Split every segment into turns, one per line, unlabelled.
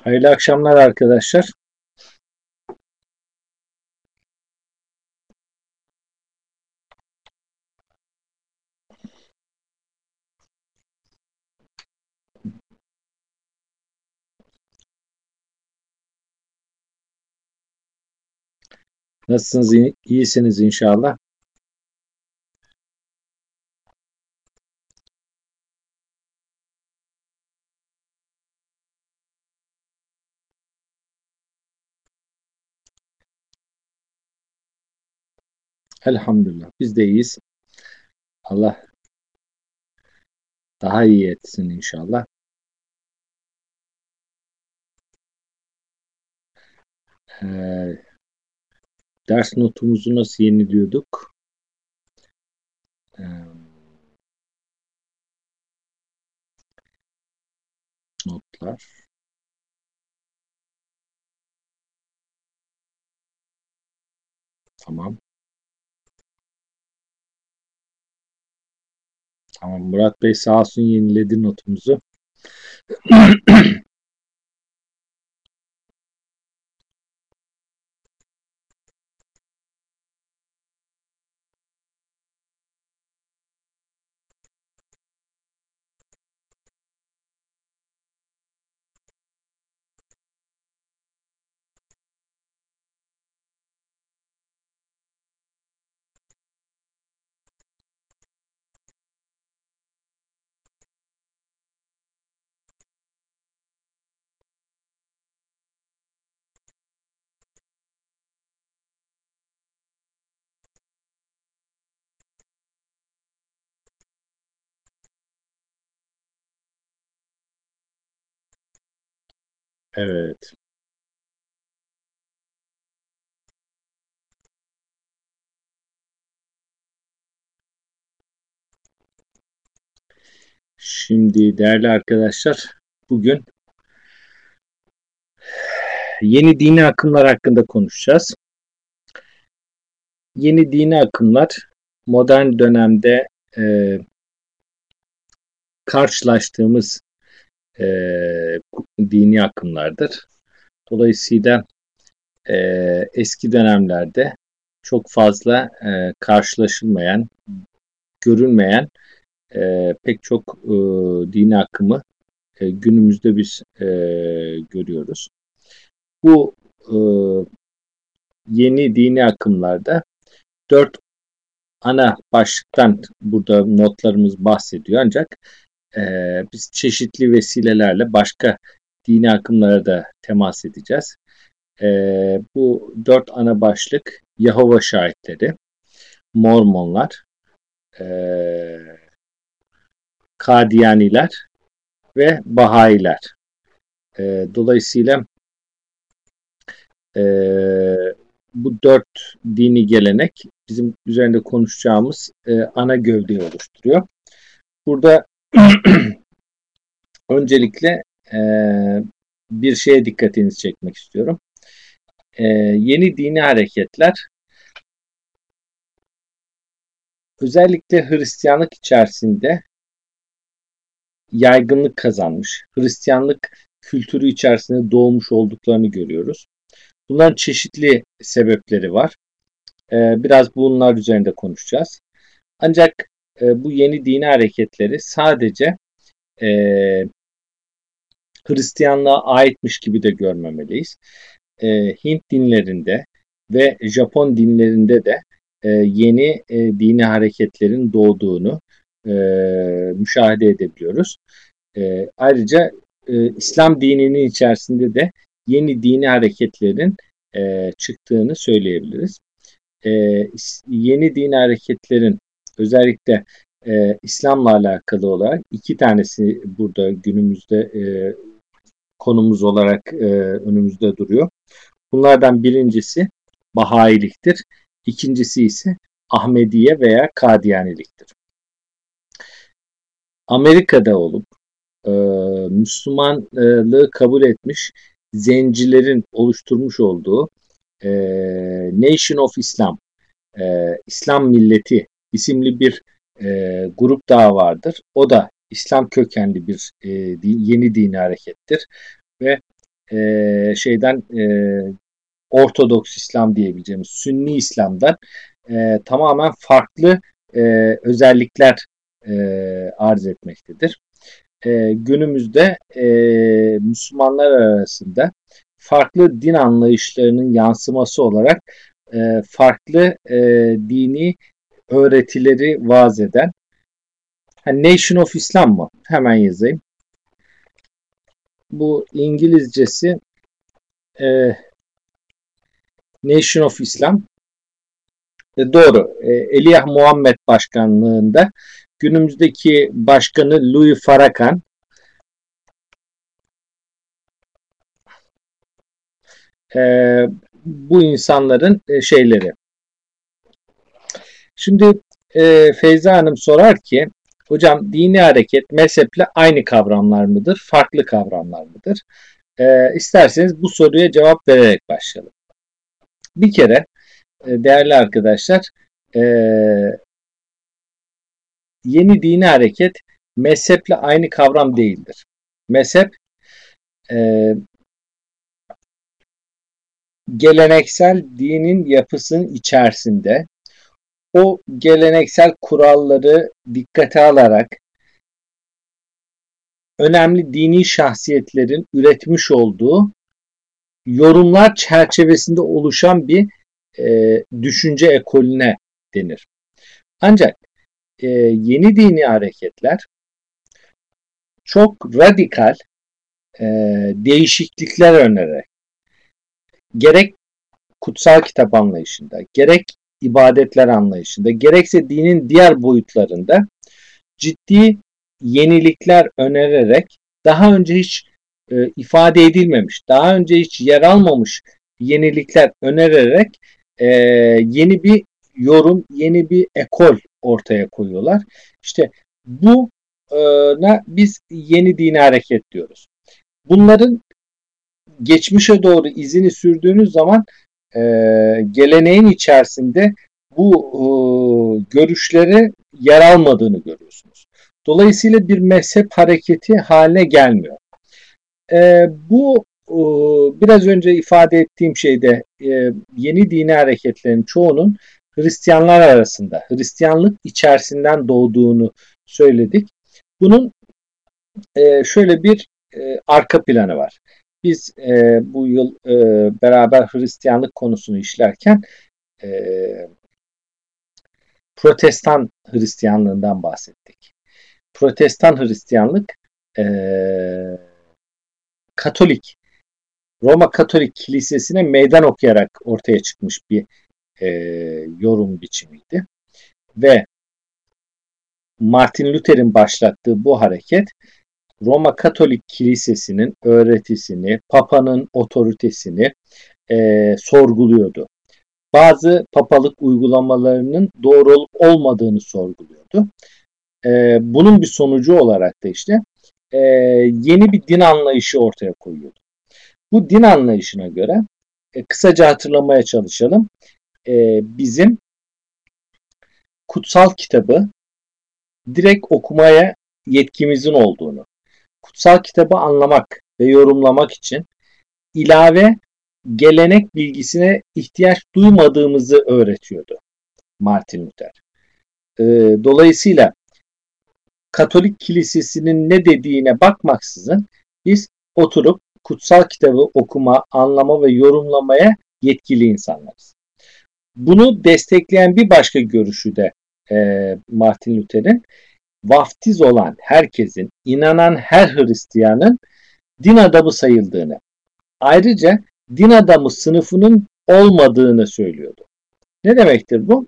Hayırlı akşamlar arkadaşlar. Nasılsınız? İyi- İyisiniz inşallah. Elhamdülillah. Biz de iyiyiz. Allah daha iyi etsin inşallah. Ee, ders notumuzu nasıl yeniliyorduk? Ee, notlar. Tamam. Tamam. Murat Bey sağ olsun yeniledi notumuzu. Evet. Şimdi değerli arkadaşlar bugün yeni dini akımlar hakkında konuşacağız. Yeni dini akımlar modern dönemde e, karşılaştığımız e, dini akımlardır. Dolayısıyla e, eski dönemlerde çok fazla e, karşılaşılmayan, görülmeyen e, pek çok e, dini akımı e, günümüzde biz e, görüyoruz. Bu e, yeni dini akımlarda dört ana başlıktan burada notlarımız bahsediyor ancak e, biz çeşitli vesilelerle başka dini akımlara da temas edeceğiz. E, bu dört ana başlık Yahova şahitleri, Mormonlar, e, Kadiyaniler ve Bahayiler. E, dolayısıyla e, bu dört dini gelenek bizim üzerinde konuşacağımız e, ana gövdeyi oluşturuyor. Burada öncelikle e, bir şeye dikkatinizi çekmek istiyorum. E, yeni dini hareketler özellikle Hristiyanlık içerisinde yaygınlık kazanmış. Hristiyanlık kültürü içerisinde doğmuş olduklarını görüyoruz. Bunların çeşitli sebepleri var. Ee, biraz bunlar üzerinde konuşacağız. Ancak e, bu yeni dini hareketleri sadece e, Hristiyanlığa aitmiş gibi de görmemeliyiz. E, Hint dinlerinde ve Japon dinlerinde de e, yeni e, dini hareketlerin doğduğunu e, müşahede edebiliyoruz. E, ayrıca e, İslam dininin içerisinde de yeni dini hareketlerin e, çıktığını söyleyebiliriz. E, yeni dini hareketlerin özellikle e, İslam'la alakalı olarak iki tanesi burada günümüzde e, konumuz olarak e, önümüzde duruyor. Bunlardan birincisi Bahayiliktir. İkincisi ise Ahmediye veya Kadiyaniliktir. Amerika'da olup e, Müslümanlığı kabul etmiş zencilerin oluşturmuş olduğu e, Nation of Islam, e, İslam Milleti isimli bir e, grup daha vardır. O da İslam kökenli bir e, din, yeni dini harekettir ve e, şeyden e, Ortodoks İslam diyebileceğimiz Sünni İslam'dan e, tamamen farklı e, özellikler e, arz etmektedir. E, günümüzde e, Müslümanlar arasında farklı din anlayışlarının yansıması olarak e, farklı e, dini öğretileri vaz eden hani Nation of Islam mı? Hemen yazayım. Bu İngilizcesi e, Nation of Islam. E, doğru. E, Eliyah Muhammed başkanlığında günümüzdeki başkanı Louis Farrakhan e, bu insanların e, şeyleri. Şimdi e, Feyza Hanım sorar ki hocam dini hareket mezheple aynı kavramlar mıdır? Farklı kavramlar mıdır? E, isterseniz bu soruya cevap vererek başlayalım. Bir kere e, değerli arkadaşlar e, yeni dini hareket mezheple aynı kavram değildir. Mezhep e, geleneksel dinin yapısının içerisinde o geleneksel kuralları dikkate alarak önemli dini şahsiyetlerin üretmiş olduğu yorumlar çerçevesinde oluşan bir e, düşünce ekolüne denir. Ancak e, yeni dini hareketler çok radikal e, değişiklikler önererek gerek kutsal kitap anlayışında, gerek ibadetler anlayışında, gerekse dinin diğer boyutlarında ciddi yenilikler önererek daha önce hiç e, ifade edilmemiş, daha önce hiç yer almamış yenilikler önererek e, yeni bir yorum, yeni bir ekol ortaya koyuyorlar. İşte bu na biz yeni dini hareket diyoruz. Bunların geçmişe doğru izini sürdüğünüz zaman e, geleneğin içerisinde bu e, görüşleri yer almadığını görüyorsunuz. Dolayısıyla bir mezhep hareketi haline gelmiyor. E, bu e, biraz önce ifade ettiğim şeyde e, yeni dini hareketlerin çoğunun Hristiyanlar arasında, Hristiyanlık içerisinden doğduğunu söyledik. Bunun e, şöyle bir e, arka planı var. Biz e, bu yıl e, beraber Hristiyanlık konusunu işlerken e, Protestan Hristiyanlığından bahsettik. Protestan Hristiyanlık e, Katolik Roma Katolik Kilisesi'ne meydan okuyarak ortaya çıkmış bir e, yorum biçimiydi. Ve Martin Luther'in başlattığı bu hareket Roma Katolik Kilisesi'nin öğretisini, Papa'nın otoritesini e, sorguluyordu. Bazı papalık uygulamalarının doğru olup olmadığını sorguluyordu. E, bunun bir sonucu olarak da işte e, yeni bir din anlayışı ortaya koyuyordu. Bu din anlayışına göre e, kısaca hatırlamaya çalışalım. E, bizim kutsal kitabı direkt okumaya yetkimizin olduğunu, kutsal kitabı anlamak ve yorumlamak için ilave gelenek bilgisine ihtiyaç duymadığımızı öğretiyordu Martin Luther. E, dolayısıyla Katolik Kilisesi'nin ne dediğine bakmaksızın biz oturup kutsal kitabı okuma, anlama ve yorumlamaya yetkili insanlarız. Bunu destekleyen bir başka görüşü de e, Martin Luther'in vaftiz olan herkesin, inanan her Hristiyanın din adamı sayıldığını, ayrıca din adamı sınıfının olmadığını söylüyordu. Ne demektir bu?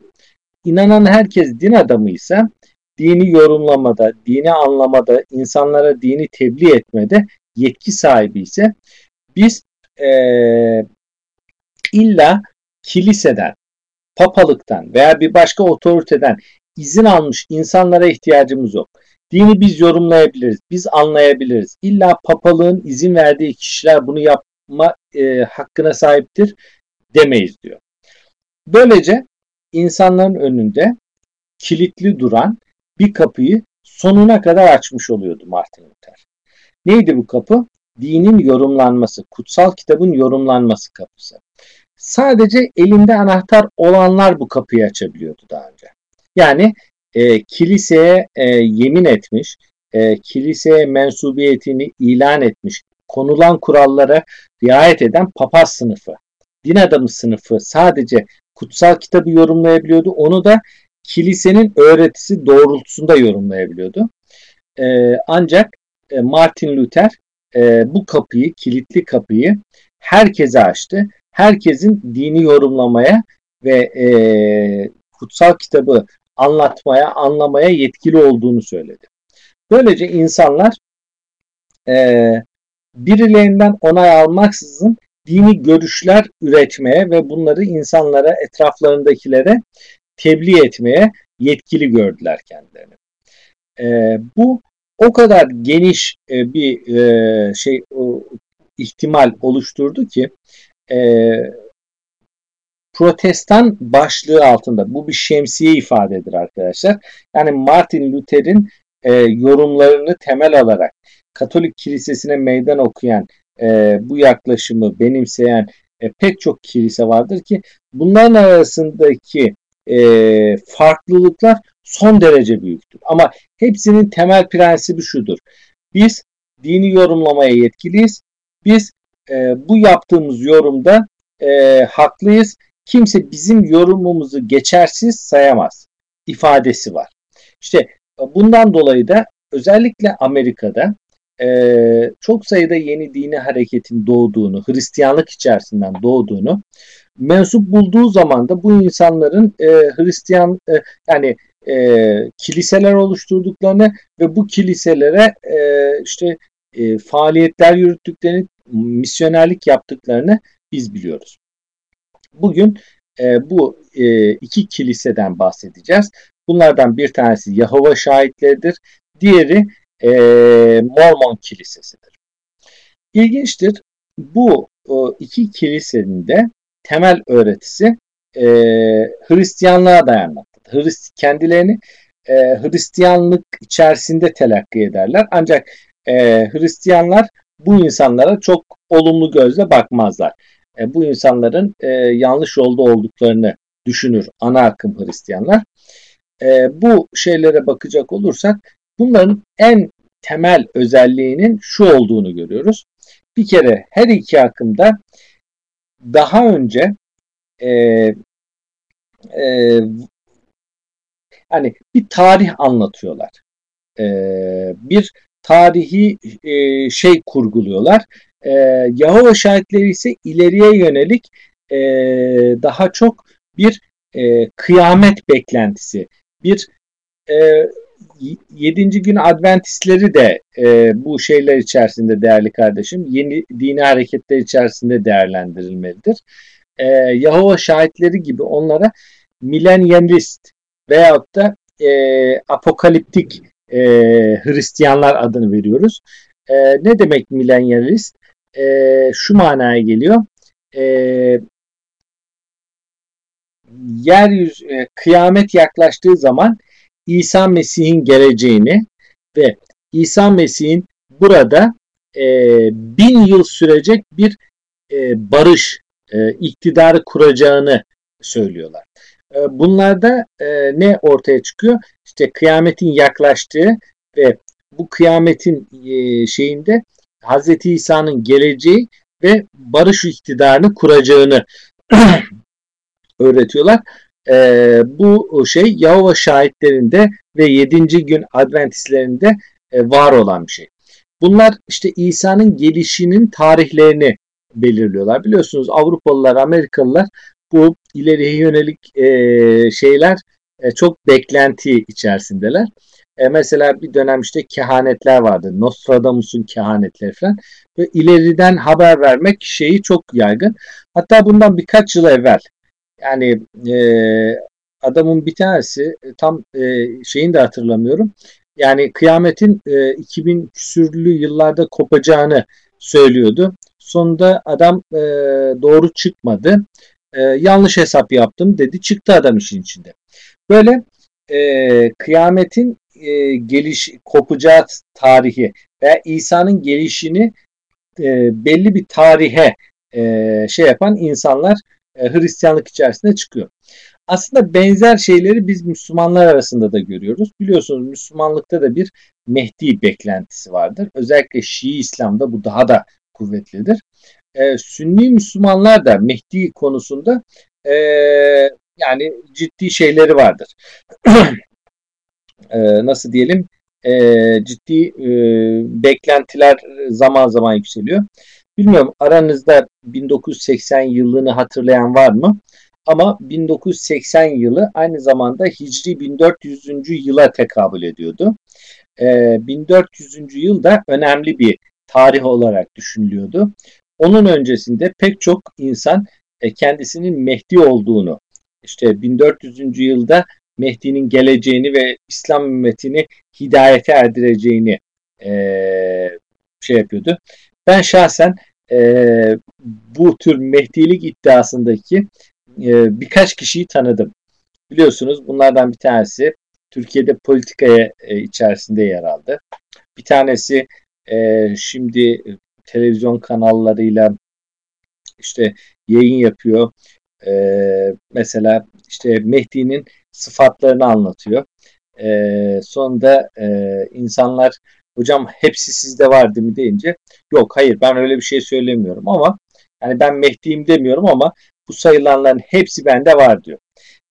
İnanan herkes din adamı ise dini yorumlamada, dini anlamada, insanlara dini tebliğ etmede yetki sahibi ise biz e, illa kiliseden, papalıktan veya bir başka otoriteden izin almış insanlara ihtiyacımız yok. Dini biz yorumlayabiliriz, biz anlayabiliriz. İlla papalığın izin verdiği kişiler bunu yapma e, hakkına sahiptir demeyiz diyor. Böylece insanların önünde kilitli duran bir kapıyı sonuna kadar açmış oluyordu Martin Luther. Neydi bu kapı? dinin yorumlanması, kutsal kitabın yorumlanması kapısı. Sadece elinde anahtar olanlar bu kapıyı açabiliyordu daha önce. Yani e, kiliseye e, yemin etmiş, e, kiliseye mensubiyetini ilan etmiş, konulan kurallara riayet eden papaz sınıfı, din adamı sınıfı sadece kutsal kitabı yorumlayabiliyordu. Onu da kilisenin öğretisi doğrultusunda yorumlayabiliyordu. E, ancak e, Martin Luther e, bu kapıyı, kilitli kapıyı herkese açtı. Herkesin dini yorumlamaya ve e, kutsal kitabı anlatmaya, anlamaya yetkili olduğunu söyledi. Böylece insanlar e, birilerinden onay almaksızın dini görüşler üretmeye ve bunları insanlara, etraflarındakilere tebliğ etmeye yetkili gördüler kendilerini. E, bu o kadar geniş e, bir e, şey o, ihtimal oluşturdu ki e, protestan başlığı altında bu bir şemsiye ifadedir arkadaşlar. Yani Martin Luther'in e, yorumlarını temel alarak Katolik kilisesine meydan okuyan e, bu yaklaşımı benimseyen e, pek çok kilise vardır ki bunların arasındaki e, farklılıklar son derece büyüktür. Ama hepsinin temel prensibi şudur. Biz dini yorumlamaya yetkiliyiz. Biz e, bu yaptığımız yorumda e, haklıyız. Kimse bizim yorumumuzu geçersiz sayamaz ifadesi var. İşte bundan dolayı da özellikle Amerika'da e, çok sayıda yeni dini hareketin doğduğunu, Hristiyanlık içerisinden doğduğunu mensup bulduğu zaman da bu insanların e, Hristiyan e, yani e, kiliseler oluşturduklarını ve bu kiliselere e, işte e, faaliyetler yürüttüklerini, misyonerlik yaptıklarını biz biliyoruz. Bugün e, bu e, iki kiliseden bahsedeceğiz. Bunlardan bir tanesi Yahova şahitleridir. Diğeri e, Mormon kilisesidir. İlginçtir. Bu o, iki kilisenin de temel öğretisi e, Hristiyanlığa dayanmaktadır. Hrist kendilerini e, Hristiyanlık içerisinde telakki ederler. Ancak e, Hristiyanlar bu insanlara çok olumlu gözle bakmazlar. E, bu insanların e, yanlış yolda olduklarını düşünür ana akım Hristiyanlar. E, bu şeylere bakacak olursak bunların en temel özelliğinin şu olduğunu görüyoruz. Bir kere her iki akımda daha önce e, e, hani bir tarih anlatıyorlar. E, bir tarihi e, şey kurguluyorlar. E, Yahova şahitleri ise ileriye yönelik e, daha çok bir e, kıyamet beklentisi, bir e, yedinci gün Adventistleri de e, bu şeyler içerisinde değerli kardeşim, yeni dini hareketler içerisinde değerlendirilmelidir. E, Yahova şahitleri gibi onlara milenyalist veyahut da e, apokaliptik e, Hristiyanlar adını veriyoruz. E, ne demek milenyalist? E, şu manaya geliyor. E, yeryüzü e, kıyamet yaklaştığı zaman İsa Mesih'in geleceğini ve İsa Mesih'in burada e, bin yıl sürecek bir e, barış e, iktidarı kuracağını söylüyorlar. E, bunlarda e, ne ortaya çıkıyor? İşte kıyametin yaklaştığı ve bu kıyametin e, şeyinde Hz. İsa'nın geleceği ve barış iktidarını kuracağını öğretiyorlar e, bu şey Yahova şahitlerinde ve 7. gün Adventistlerinde e, var olan bir şey. Bunlar işte İsa'nın gelişinin tarihlerini belirliyorlar. Biliyorsunuz Avrupalılar, Amerikalılar bu ileriye yönelik e, şeyler e, çok beklenti içerisindeler. E, mesela bir dönem işte kehanetler vardı. Nostradamus'un kehanetleri falan. Ve ileriden haber vermek şeyi çok yaygın. Hatta bundan birkaç yıl evvel yani e, adamın bir tanesi e, tam e, şeyini de hatırlamıyorum. Yani kıyametin e, 2000 küsürlü yıllarda kopacağını söylüyordu. Sonunda adam e, doğru çıkmadı. E, yanlış hesap yaptım dedi. Çıktı adam işin içinde. Böyle e, kıyametin e, geliş kopacağı tarihi veya İsa'nın gelişini e, belli bir tarihe e, şey yapan insanlar e, Hristiyanlık içerisinde çıkıyor. Aslında benzer şeyleri biz Müslümanlar arasında da görüyoruz. Biliyorsunuz Müslümanlıkta da bir Mehdi beklentisi vardır. Özellikle Şii İslam'da bu daha da kuvvetlidir. E, Sünni Müslümanlar da Mehdi konusunda e, yani ciddi şeyleri vardır. e, nasıl diyelim? E, ciddi e, beklentiler zaman zaman yükseliyor. Bilmiyorum aranızda 1980 yılını hatırlayan var mı? Ama 1980 yılı aynı zamanda Hicri 1400. yıla tekabül ediyordu. E, 1400. yıl da önemli bir tarih olarak düşünülüyordu. Onun öncesinde pek çok insan e, kendisinin Mehdi olduğunu, işte 1400. yılda Mehdi'nin geleceğini ve İslam ümmetini hidayete erdireceğini e, şey yapıyordu. Ben şahsen e, bu tür Mehdilik iddiasındaki e, birkaç kişiyi tanıdım. Biliyorsunuz bunlardan bir tanesi Türkiye'de politikaya e, içerisinde yer aldı. Bir tanesi e, şimdi televizyon kanallarıyla işte yayın yapıyor. E, mesela işte Mehdi'nin sıfatlarını anlatıyor. E, sonunda e, insanlar hocam hepsi sizde var değil mi deyince yok hayır ben öyle bir şey söylemiyorum ama yani ben Mehdi'yim demiyorum ama bu sayılanların hepsi bende var diyor.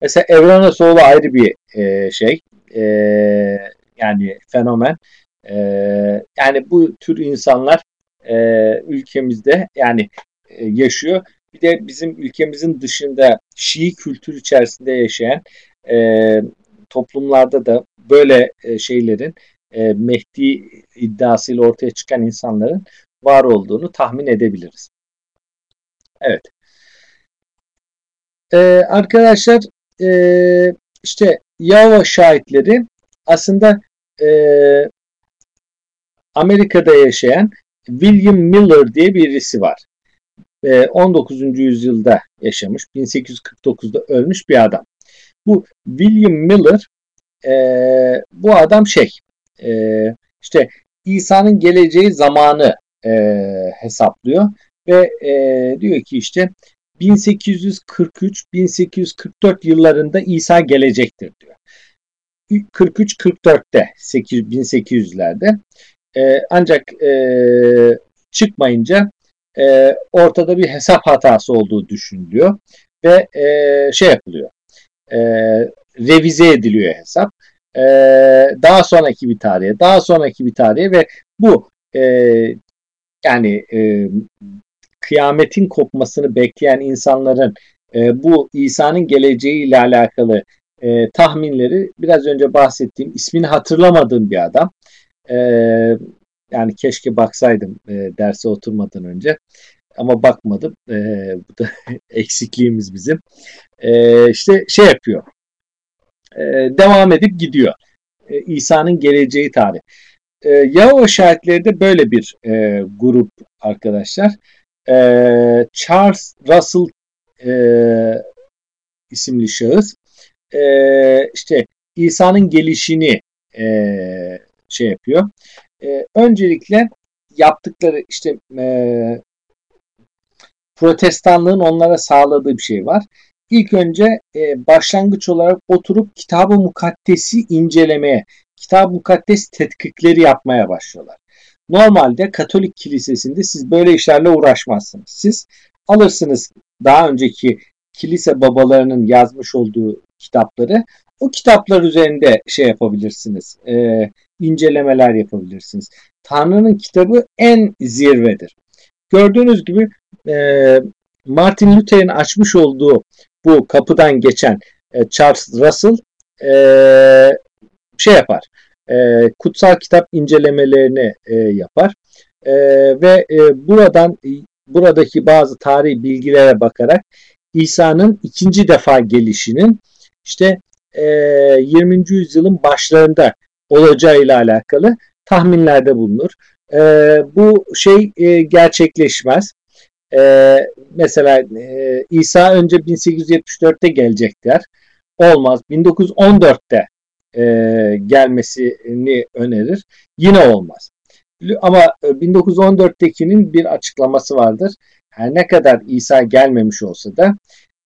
Mesela Evren Asoğlu ayrı bir e, şey e, yani fenomen. E, yani bu tür insanlar e, ülkemizde yani e, yaşıyor. Bir de bizim ülkemizin dışında Şii kültür içerisinde yaşayan e, toplumlarda da böyle e, şeylerin e, Mehdi iddiasıyla ortaya çıkan insanların var olduğunu tahmin edebiliriz. Evet. Ee, arkadaşlar e, işte Yahova şahitleri aslında e, Amerika'da yaşayan William Miller diye birisi var. E, 19. yüzyılda yaşamış. 1849'da ölmüş bir adam. Bu William Miller e, bu adam şey e, işte İsa'nın geleceği zamanı e, hesaplıyor ve e, diyor ki işte 1843-1844 yıllarında İsa gelecektir diyor. 43-44'te 1800'lerde e, ancak e, çıkmayınca e, ortada bir hesap hatası olduğu düşünülüyor ve e, şey yapılıyor e, revize ediliyor hesap e, daha sonraki bir tarihe daha sonraki bir tarihe ve bu e, yani e, kıyametin kopmasını bekleyen insanların e, bu İsa'nın geleceği ile alakalı e, tahminleri biraz önce bahsettiğim ismini hatırlamadığım bir adam. E, yani keşke baksaydım e, derse oturmadan önce ama bakmadım. E, bu da eksikliğimiz bizim. E, işte şey yapıyor. E, devam edip gidiyor. E, İsa'nın geleceği tarih. E, Yahova şahitleri de böyle bir e, grup arkadaşlar e, Charles Russell e, isimli şahıs e, işte İsa'nın gelişini e, şey yapıyor. E, öncelikle yaptıkları işte e, protestanlığın onlara sağladığı bir şey var. İlk önce e, başlangıç olarak oturup kitabı mukaddesi incelemeye, kitab-ı mukaddes tetkikleri yapmaya başlıyorlar. Normalde Katolik kilisesinde siz böyle işlerle uğraşmazsınız. Siz alırsınız daha önceki kilise babalarının yazmış olduğu kitapları o kitaplar üzerinde şey yapabilirsiniz. E, incelemeler yapabilirsiniz. Tanrı'nın kitabı en zirvedir. Gördüğünüz gibi e, Martin Luther'in açmış olduğu bu kapıdan geçen e, Charles Russell e, şey yapar e, kutsal kitap incelemelerini e, yapar e, ve e, buradan buradaki bazı tarihi bilgilere bakarak İsa'nın ikinci defa gelişinin işte e, 20. yüzyılın başlarında olacağı ile alakalı tahminlerde bulunur. E, bu şey e, gerçekleşmez. E, mesela e, İsa önce 1874'te gelecekler. Olmaz. 1914'te e, gelmesini önerir. Yine olmaz. ama 1914'tekinin e, bir açıklaması vardır. Her ne kadar İsa gelmemiş olsa da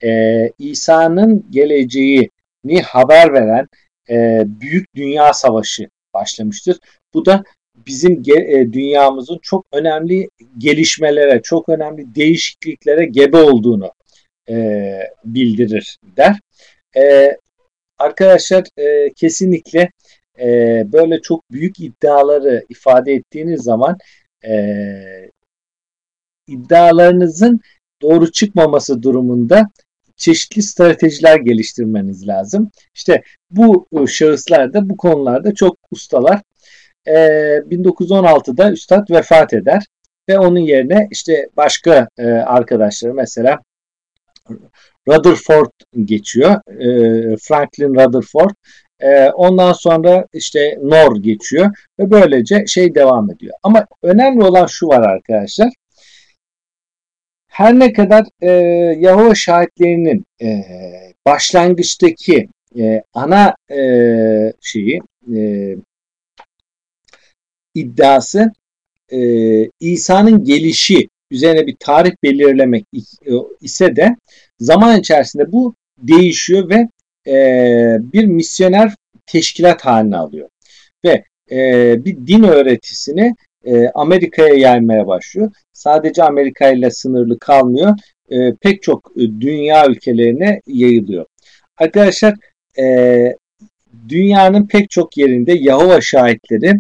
e, İsa'nın geleceğini haber veren e, büyük dünya savaşı başlamıştır. Bu da bizim e, dünyamızın çok önemli gelişmelere, çok önemli değişikliklere gebe olduğunu e, bildirir der. E, arkadaşlar kesinlikle böyle çok büyük iddiaları ifade ettiğiniz zaman iddialarınızın doğru çıkmaması durumunda çeşitli stratejiler geliştirmeniz lazım. İşte bu şahıslar da bu konularda çok ustalar. Ee, 1916'da Üstad vefat eder ve onun yerine işte başka e, arkadaşları mesela Rutherford geçiyor. E, Franklin Rutherford. E, ondan sonra işte Nor geçiyor ve böylece şey devam ediyor. Ama önemli olan şu var arkadaşlar. Her ne kadar e, Yahova şahitlerinin e, başlangıçtaki e, ana e, şeyi e, iddiası e, İsa'nın gelişi üzerine bir tarih belirlemek ise de zaman içerisinde bu değişiyor ve e, bir misyoner teşkilat haline alıyor. Ve e, bir din öğretisini e, Amerika'ya yaymaya başlıyor. Sadece Amerika ile sınırlı kalmıyor. E, pek çok e, dünya ülkelerine yayılıyor. Arkadaşlar e, dünyanın pek çok yerinde Yahova şahitleri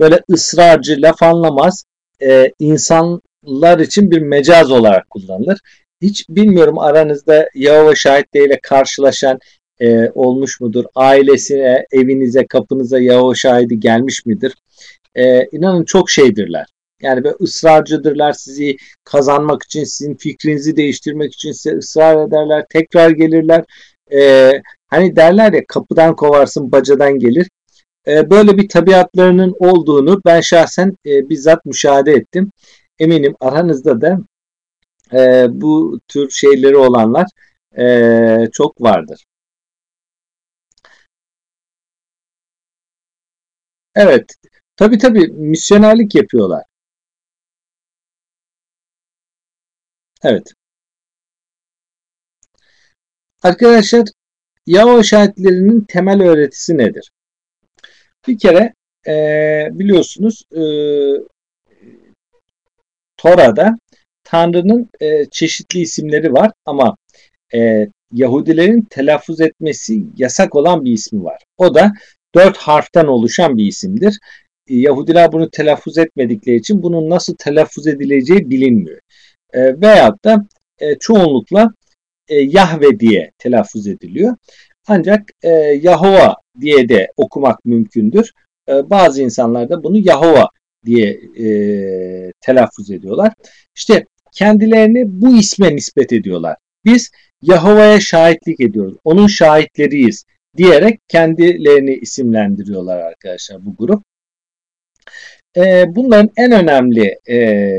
böyle ısrarcı, laf anlamaz e, insanlar için bir mecaz olarak kullanılır. Hiç bilmiyorum aranızda Yahova şahitleriyle karşılaşan e, olmuş mudur? Ailesine, evinize, kapınıza Yahova şahidi gelmiş midir? e, inanın çok şeydirler. Yani böyle ısrarcıdırlar sizi kazanmak için, sizin fikrinizi değiştirmek için size ısrar ederler, tekrar gelirler. E, hani derler ya kapıdan kovarsın bacadan gelir. E, böyle bir tabiatlarının olduğunu ben şahsen e, bizzat müşahede ettim. Eminim aranızda da e, bu tür şeyleri olanlar e, çok vardır. Evet, Tabi tabi misyonerlik yapıyorlar. Evet. Arkadaşlar Yahova şahitlerinin temel öğretisi nedir? Bir kere e, biliyorsunuz e, Tora'da Tanrı'nın e, çeşitli isimleri var ama e, Yahudilerin telaffuz etmesi yasak olan bir ismi var. O da dört harften oluşan bir isimdir. Yahudiler bunu telaffuz etmedikleri için bunun nasıl telaffuz edileceği bilinmiyor. E, veyahut da e, çoğunlukla e, Yahve diye telaffuz ediliyor. Ancak e, Yahova diye de okumak mümkündür. E, bazı insanlar da bunu Yahova diye e, telaffuz ediyorlar. İşte kendilerini bu isme nispet ediyorlar. Biz Yahova'ya şahitlik ediyoruz. Onun şahitleriyiz diyerek kendilerini isimlendiriyorlar arkadaşlar bu grup. E, bunların en önemli e,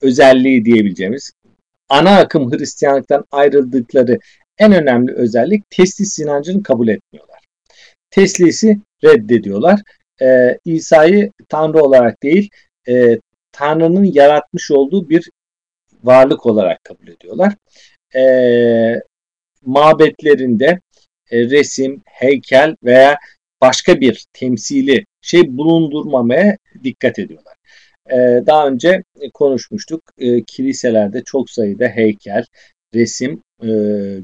özelliği diyebileceğimiz ana akım Hristiyanlıktan ayrıldıkları en önemli özellik teslis inancını kabul etmiyorlar. Teslisi reddediyorlar. E, İsa'yı Tanrı olarak değil, e, Tanrı'nın yaratmış olduğu bir varlık olarak kabul ediyorlar. E, mabetlerinde e, resim, heykel veya başka bir temsili şey bulundurmamaya dikkat ediyorlar. Ee, daha önce konuşmuştuk. Ee, kiliselerde çok sayıda heykel, resim e,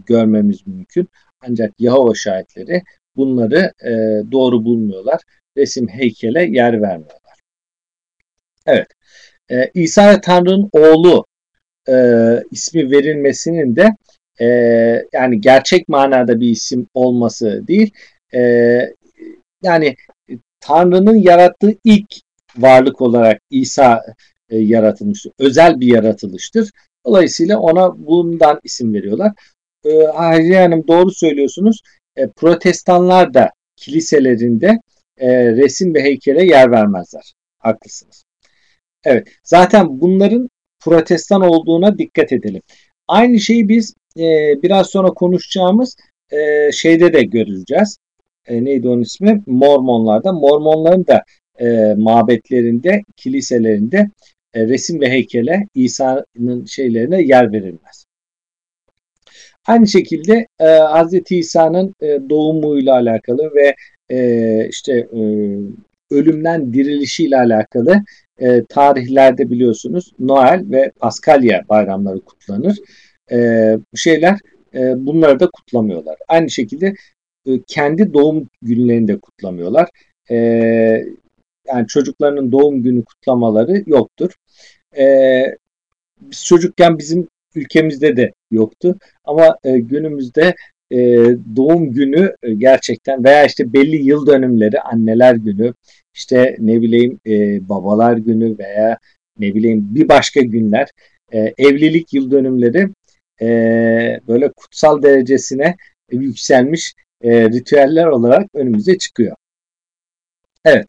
görmemiz mümkün. Ancak Yahova şahitleri bunları e, doğru bulmuyorlar. Resim heykele yer vermiyorlar. Evet. E, İsa Tanrı'nın oğlu e, ismi verilmesinin de e, yani gerçek manada bir isim olması değil, e, yani Tanrı'nın yarattığı ilk varlık olarak İsa e, yaratılmıştır. Özel bir yaratılıştır. Dolayısıyla ona bundan isim veriyorlar. E, Hayriye Hanım doğru söylüyorsunuz. E, protestanlar da kiliselerinde e, resim ve heykele yer vermezler. Haklısınız. Evet. Zaten bunların protestan olduğuna dikkat edelim. Aynı şeyi biz e, biraz sonra konuşacağımız e, şeyde de göreceğiz e, neydi onun ismi? Mormonlarda. Mormonların da e, mabetlerinde, kiliselerinde e, resim ve heykele İsa'nın şeylerine yer verilmez. Aynı şekilde e, Hz. İsa'nın e, doğumuyla alakalı ve e, işte e, ölümden dirilişiyle alakalı e, tarihlerde biliyorsunuz Noel ve Paskalya bayramları kutlanır. E, bu şeyler e, bunları da kutlamıyorlar. Aynı şekilde e, kendi doğum günlerini de kutlamıyorlar. E, yani çocuklarının doğum günü kutlamaları yoktur. E, biz çocukken bizim ülkemizde de yoktu. Ama e, günümüzde e, doğum günü e, gerçekten veya işte belli yıl dönümleri anneler günü işte ne bileyim e, babalar günü veya ne bileyim bir başka günler e, evlilik yıl dönümleri e, böyle kutsal derecesine yükselmiş e, ritüeller olarak önümüze çıkıyor. Evet.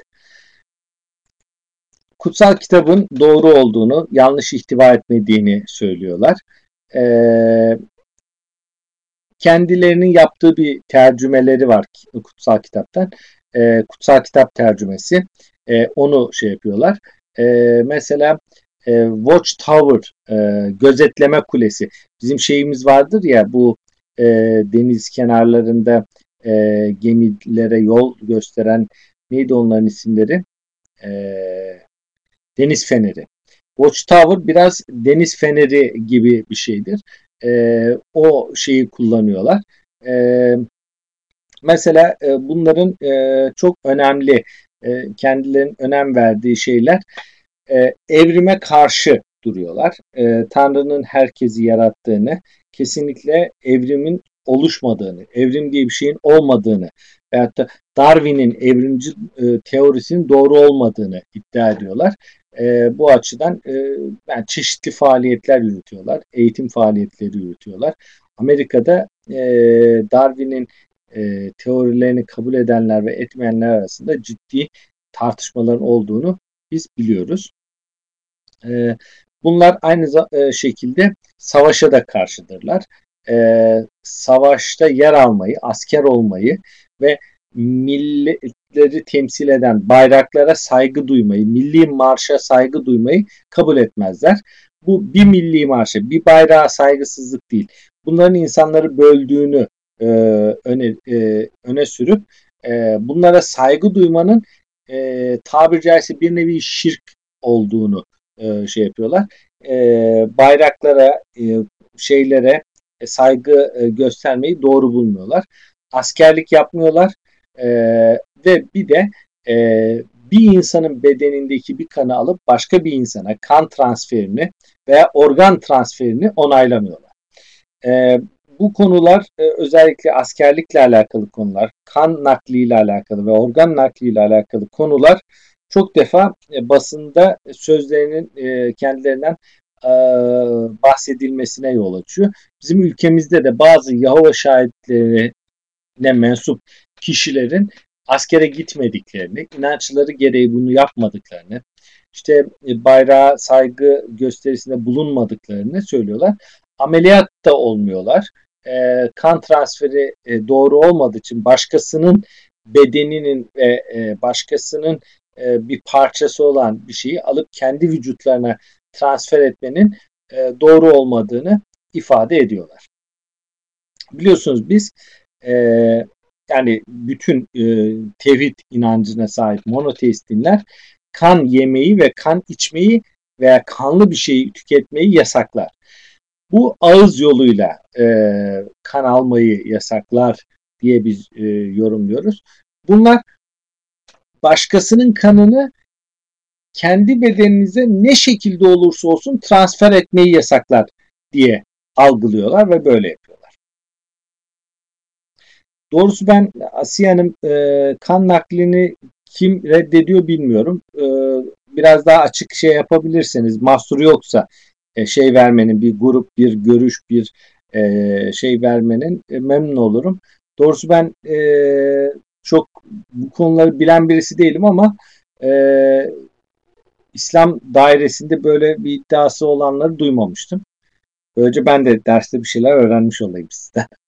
Kutsal kitabın doğru olduğunu, yanlış ihtiva etmediğini söylüyorlar. Ee, kendilerinin yaptığı bir tercümeleri var kutsal kitaptan. Ee, kutsal kitap tercümesi. Ee, onu şey yapıyorlar. Ee, mesela e, Watchtower, e, gözetleme kulesi. Bizim şeyimiz vardır ya bu e, deniz kenarlarında e, gemilere yol gösteren neydi onların isimleri? E, deniz feneri. Watchtower biraz deniz feneri gibi bir şeydir. E, o şeyi kullanıyorlar. E, mesela e, bunların e, çok önemli e, kendilerinin önem verdiği şeyler e, evrime karşı duruyorlar. E, Tanrı'nın herkesi yarattığını, kesinlikle evrimin oluşmadığını, evrim diye bir şeyin olmadığını veyahut da Darwin'in evrimci e, teorisinin doğru olmadığını iddia ediyorlar. E, bu açıdan e, yani çeşitli faaliyetler yürütüyorlar, eğitim faaliyetleri yürütüyorlar. Amerika'da e, Darwin'in e, teorilerini kabul edenler ve etmeyenler arasında ciddi tartışmaların olduğunu biz biliyoruz. E, bunlar aynı e, şekilde savaşa da karşıdırlar. E, savaşta yer almayı, asker olmayı ve milletleri temsil eden bayraklara saygı duymayı, milli marşa saygı duymayı kabul etmezler. Bu bir milli marşa, bir bayrağa saygısızlık değil. Bunların insanları böldüğünü e, öne, e, öne sürüp e, bunlara saygı duymanın e, tabiri caizse bir nevi şirk olduğunu e, şey yapıyorlar. E, bayraklara, e, şeylere e, saygı e, göstermeyi doğru bulmuyorlar. Askerlik yapmıyorlar e, ve bir de e, bir insanın bedenindeki bir kanı alıp başka bir insana kan transferini veya organ transferini onaylamıyorlar. E, bu konular e, özellikle askerlikle alakalı konular, kan nakliyle alakalı ve organ nakliyle alakalı konular çok defa e, basında sözlerinin e, kendilerinden e, bahsedilmesine yol açıyor. Bizim ülkemizde de bazı Yahova şahitlerine mensup kişilerin askere gitmediklerini, inançları gereği bunu yapmadıklarını, işte e, bayrağa saygı gösterisinde bulunmadıklarını söylüyorlar. Ameliyat da olmuyorlar. E, kan transferi e, doğru olmadığı için başkasının bedeninin ve e, başkasının e, bir parçası olan bir şeyi alıp kendi vücutlarına transfer etmenin e, doğru olmadığını ifade ediyorlar. Biliyorsunuz biz e, yani bütün e, tevhid inancına sahip monoteist dinler kan yemeyi ve kan içmeyi veya kanlı bir şeyi tüketmeyi yasaklar. Bu ağız yoluyla e, kan almayı yasaklar diye biz e, yorumluyoruz. Bunlar başkasının kanını kendi bedeninize ne şekilde olursa olsun transfer etmeyi yasaklar diye algılıyorlar ve böyle yapıyorlar. Doğrusu ben Asiye'nin e, kan naklini kim reddediyor bilmiyorum. E, biraz daha açık şey yapabilirseniz mahsur yoksa e, şey vermenin bir grup, bir görüş, bir e, şey vermenin e, memnun olurum. Doğrusu ben e, çok bu konuları bilen birisi değilim ama e, İslam dairesinde böyle bir iddiası olanları duymamıştım. Böylece ben de derste bir şeyler öğrenmiş olayım sizden.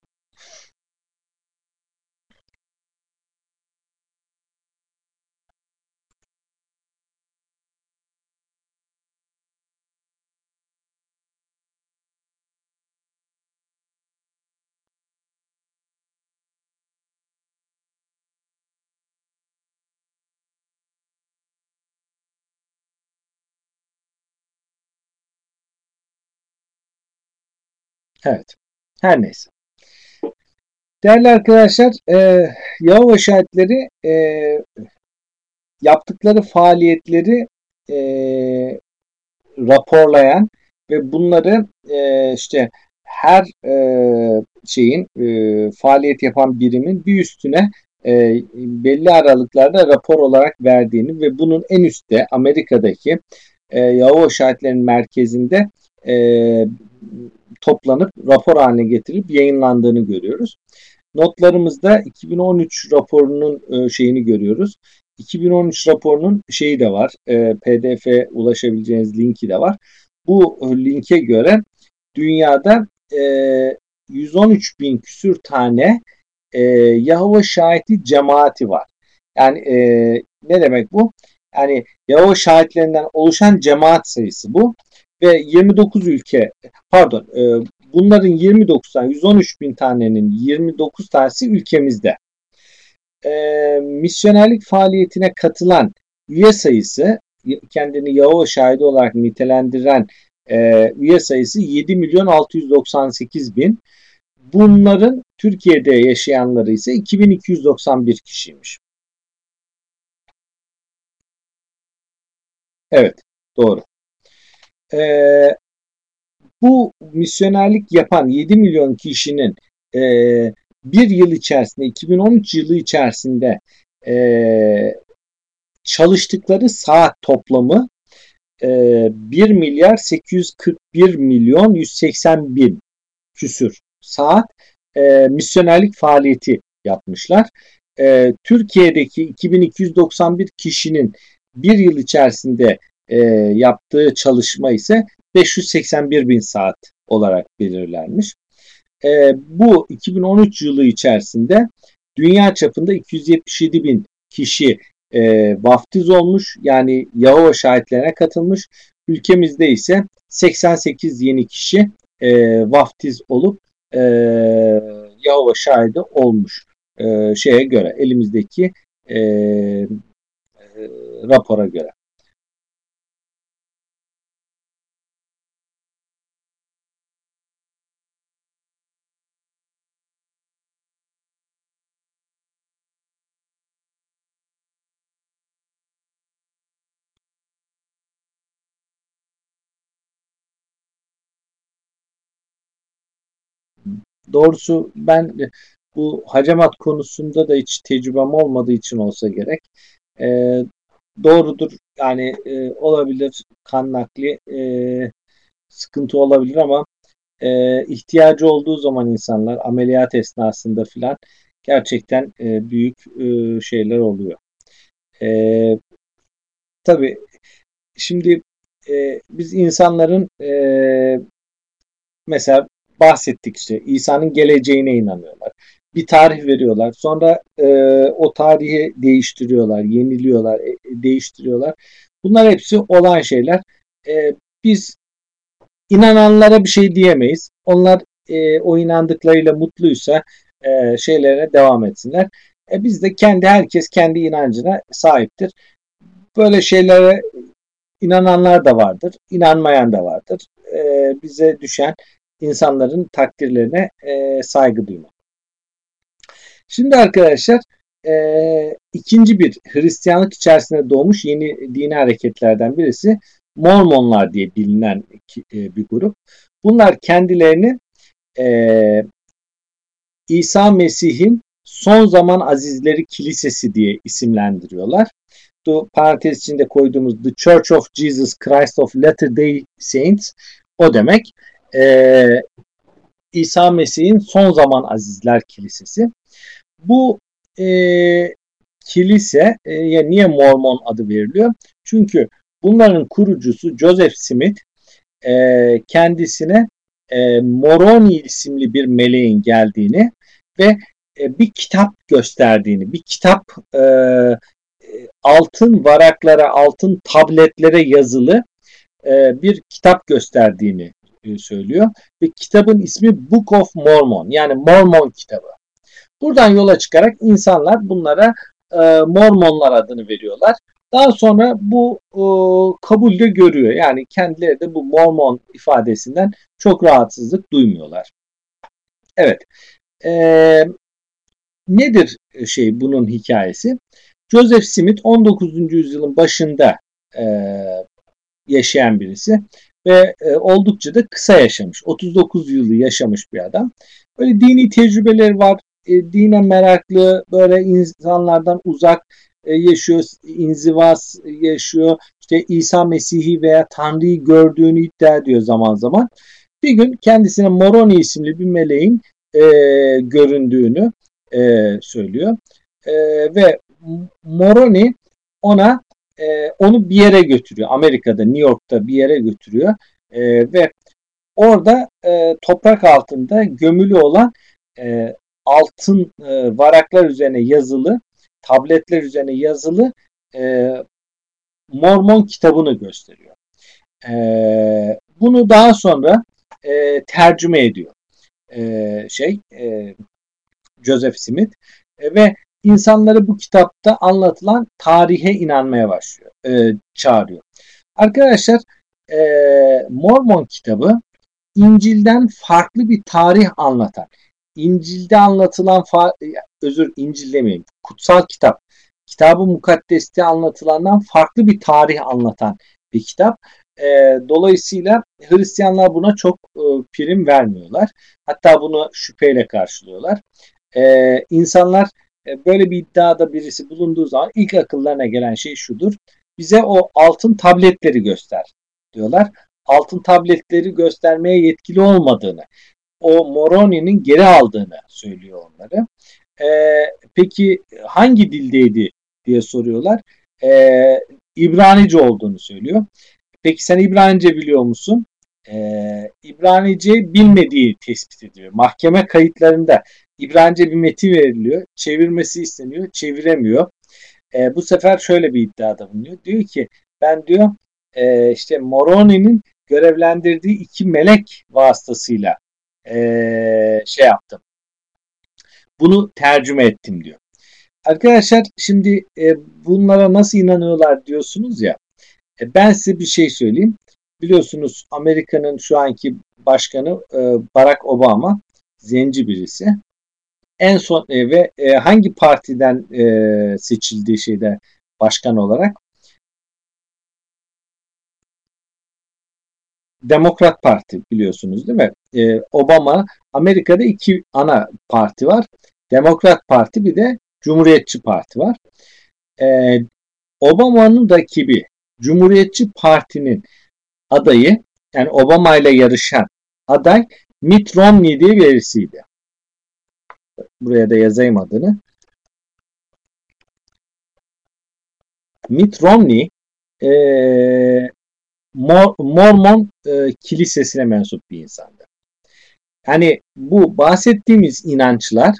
Evet. Her neyse. Değerli arkadaşlar, e, Yahova şahitleri e, yaptıkları faaliyetleri e, raporlayan ve bunları e, işte her e, şeyin e, faaliyet yapan birimin bir üstüne e, belli aralıklarda rapor olarak verdiğini ve bunun en üstte Amerika'daki e, Yahova şahitlerin merkezinde e, toplanıp rapor haline getirilip yayınlandığını görüyoruz. Notlarımızda 2013 raporunun e, şeyini görüyoruz. 2013 raporunun şeyi de var. E, PDF ulaşabileceğiniz linki de var. Bu linke göre dünyada e, 113 bin küsür tane e, Yahova şahidi cemaati var. Yani e, ne demek bu? Yani Yahova şahitlerinden oluşan cemaat sayısı bu. Ve 29 ülke pardon e, bunların 29'dan 113 bin tanenin 29 tanesi ülkemizde. E, misyonerlik faaliyetine katılan üye sayısı kendini Yahova şahidi olarak nitelendiren e, üye sayısı 7 milyon 698 bin. Bunların Türkiye'de yaşayanları ise 2291 kişiymiş. Evet, doğru. Ee, bu misyonerlik yapan 7 milyon kişinin e, bir yıl içerisinde, 2013 yılı içerisinde e, çalıştıkları saat toplamı e, 1 milyar 841 milyon 180 bin küsür saat e, misyonerlik faaliyeti yapmışlar. E, Türkiye'deki 2291 kişinin bir yıl içerisinde e, yaptığı çalışma ise 581 bin saat olarak belirlenmiş. E, bu 2013 yılı içerisinde dünya çapında 277 bin kişi e, vaftiz olmuş yani Yahova şahitlerine katılmış. Ülkemizde ise 88 yeni kişi e, vaftiz olup e, Yahova şahidi olmuş e, şeye göre elimizdeki e, e, rapora göre. Doğrusu ben bu hacamat konusunda da hiç tecrübem olmadığı için olsa gerek. E, doğrudur yani e, olabilir kan nakli e, sıkıntı olabilir ama e, ihtiyacı olduğu zaman insanlar ameliyat esnasında filan gerçekten e, büyük e, şeyler oluyor. E, tabii şimdi e, biz insanların e, mesela bahsettik işte İsa'nın geleceğine inanıyorlar. Bir tarih veriyorlar. Sonra e, o tarihi değiştiriyorlar, yeniliyorlar, e, değiştiriyorlar. Bunlar hepsi olan şeyler. E, biz inananlara bir şey diyemeyiz. Onlar e, o inandıklarıyla mutluysa e, şeylerine devam etsinler. E, biz de kendi herkes kendi inancına sahiptir. Böyle şeylere inananlar da vardır, inanmayan da vardır. E, bize düşen insanların takdirlerine e, saygı duymak. Şimdi arkadaşlar e, ikinci bir Hristiyanlık içerisinde doğmuş yeni dini hareketlerden birisi Mormonlar diye bilinen e, bir grup. Bunlar kendilerini e, İsa Mesih'in son zaman azizleri kilisesi diye isimlendiriyorlar. Bu parantez içinde koyduğumuz The Church of Jesus Christ of Latter-day Saints o demek e, İsa Mesih'in son zaman azizler kilisesi. Bu e, kilise e, niye Mormon adı veriliyor? Çünkü bunların kurucusu Joseph Smith e, kendisine e, Moroni isimli bir meleğin geldiğini ve e, bir kitap gösterdiğini, bir kitap e, altın varaklara, altın tabletlere yazılı e, bir kitap gösterdiğini söylüyor. Ve kitabın ismi Book of Mormon yani Mormon kitabı. Buradan yola çıkarak insanlar bunlara e, Mormonlar adını veriyorlar. Daha sonra bu e, kabul de görüyor. Yani kendileri de bu Mormon ifadesinden çok rahatsızlık duymuyorlar. Evet. E, nedir şey bunun hikayesi? Joseph Smith 19. yüzyılın başında e, yaşayan birisi ve e, oldukça da kısa yaşamış. 39 yılı yaşamış bir adam. Böyle dini tecrübeleri var. E, dine meraklı, böyle insanlardan uzak e, yaşıyor, inzivas yaşıyor. İşte İsa Mesih'i veya Tanrı'yı gördüğünü iddia ediyor zaman zaman. Bir gün kendisine Moroni isimli bir meleğin e, göründüğünü e, söylüyor. E, ve Moroni ona e, onu bir yere götürüyor. Amerika'da, New York'ta bir yere götürüyor. E, ve orada e, toprak altında gömülü olan e, altın e, varaklar üzerine yazılı, tabletler üzerine yazılı e, Mormon kitabını gösteriyor. E, bunu daha sonra e, tercüme ediyor. E, şey e, Joseph Smith e, ve insanları bu kitapta anlatılan tarihe inanmaya başlıyor, e, çağırıyor. Arkadaşlar e, Mormon kitabı İncil'den farklı bir tarih anlatan, İncil'de anlatılan, özür İncil demeyeyim, kutsal kitap, kitabı mukaddeste anlatılandan farklı bir tarih anlatan bir kitap. E, dolayısıyla Hristiyanlar buna çok e, prim vermiyorlar. Hatta bunu şüpheyle karşılıyorlar. E, insanlar e, böyle bir iddiada birisi bulunduğu zaman ilk akıllarına gelen şey şudur. Bize o altın tabletleri göster diyorlar. Altın tabletleri göstermeye yetkili olmadığını, o Moroni'nin geri aldığını söylüyor onları. Ee, peki hangi dildeydi diye soruyorlar. Ee, İbranice olduğunu söylüyor. Peki sen İbranice biliyor musun? Ee, İbranice bilmediği tespit ediliyor. Mahkeme kayıtlarında İbranice bir metin veriliyor. Çevirmesi isteniyor. Çeviremiyor. E, bu sefer şöyle bir iddiada bulunuyor. Diyor ki ben diyor e, işte Moroni'nin görevlendirdiği iki melek vasıtasıyla e, şey yaptım. Bunu tercüme ettim diyor. Arkadaşlar şimdi e, bunlara nasıl inanıyorlar diyorsunuz ya. E, ben size bir şey söyleyeyim. Biliyorsunuz Amerika'nın şu anki başkanı e, Barack Obama zenci birisi en son e, ve e, hangi partiden e, seçildiği şeyde başkan olarak Demokrat Parti biliyorsunuz değil mi? E, Obama Amerika'da iki ana parti var. Demokrat Parti bir de Cumhuriyetçi Parti var. E, Obama'nın rakibi Cumhuriyetçi Parti'nin adayı yani Obama ile yarışan aday Mitt Romney diye birisiydi. Buraya da yazayım adını. Mitt Romney e, Mor, Mormon e, kilisesine mensup bir insandı. Yani bu bahsettiğimiz inançlar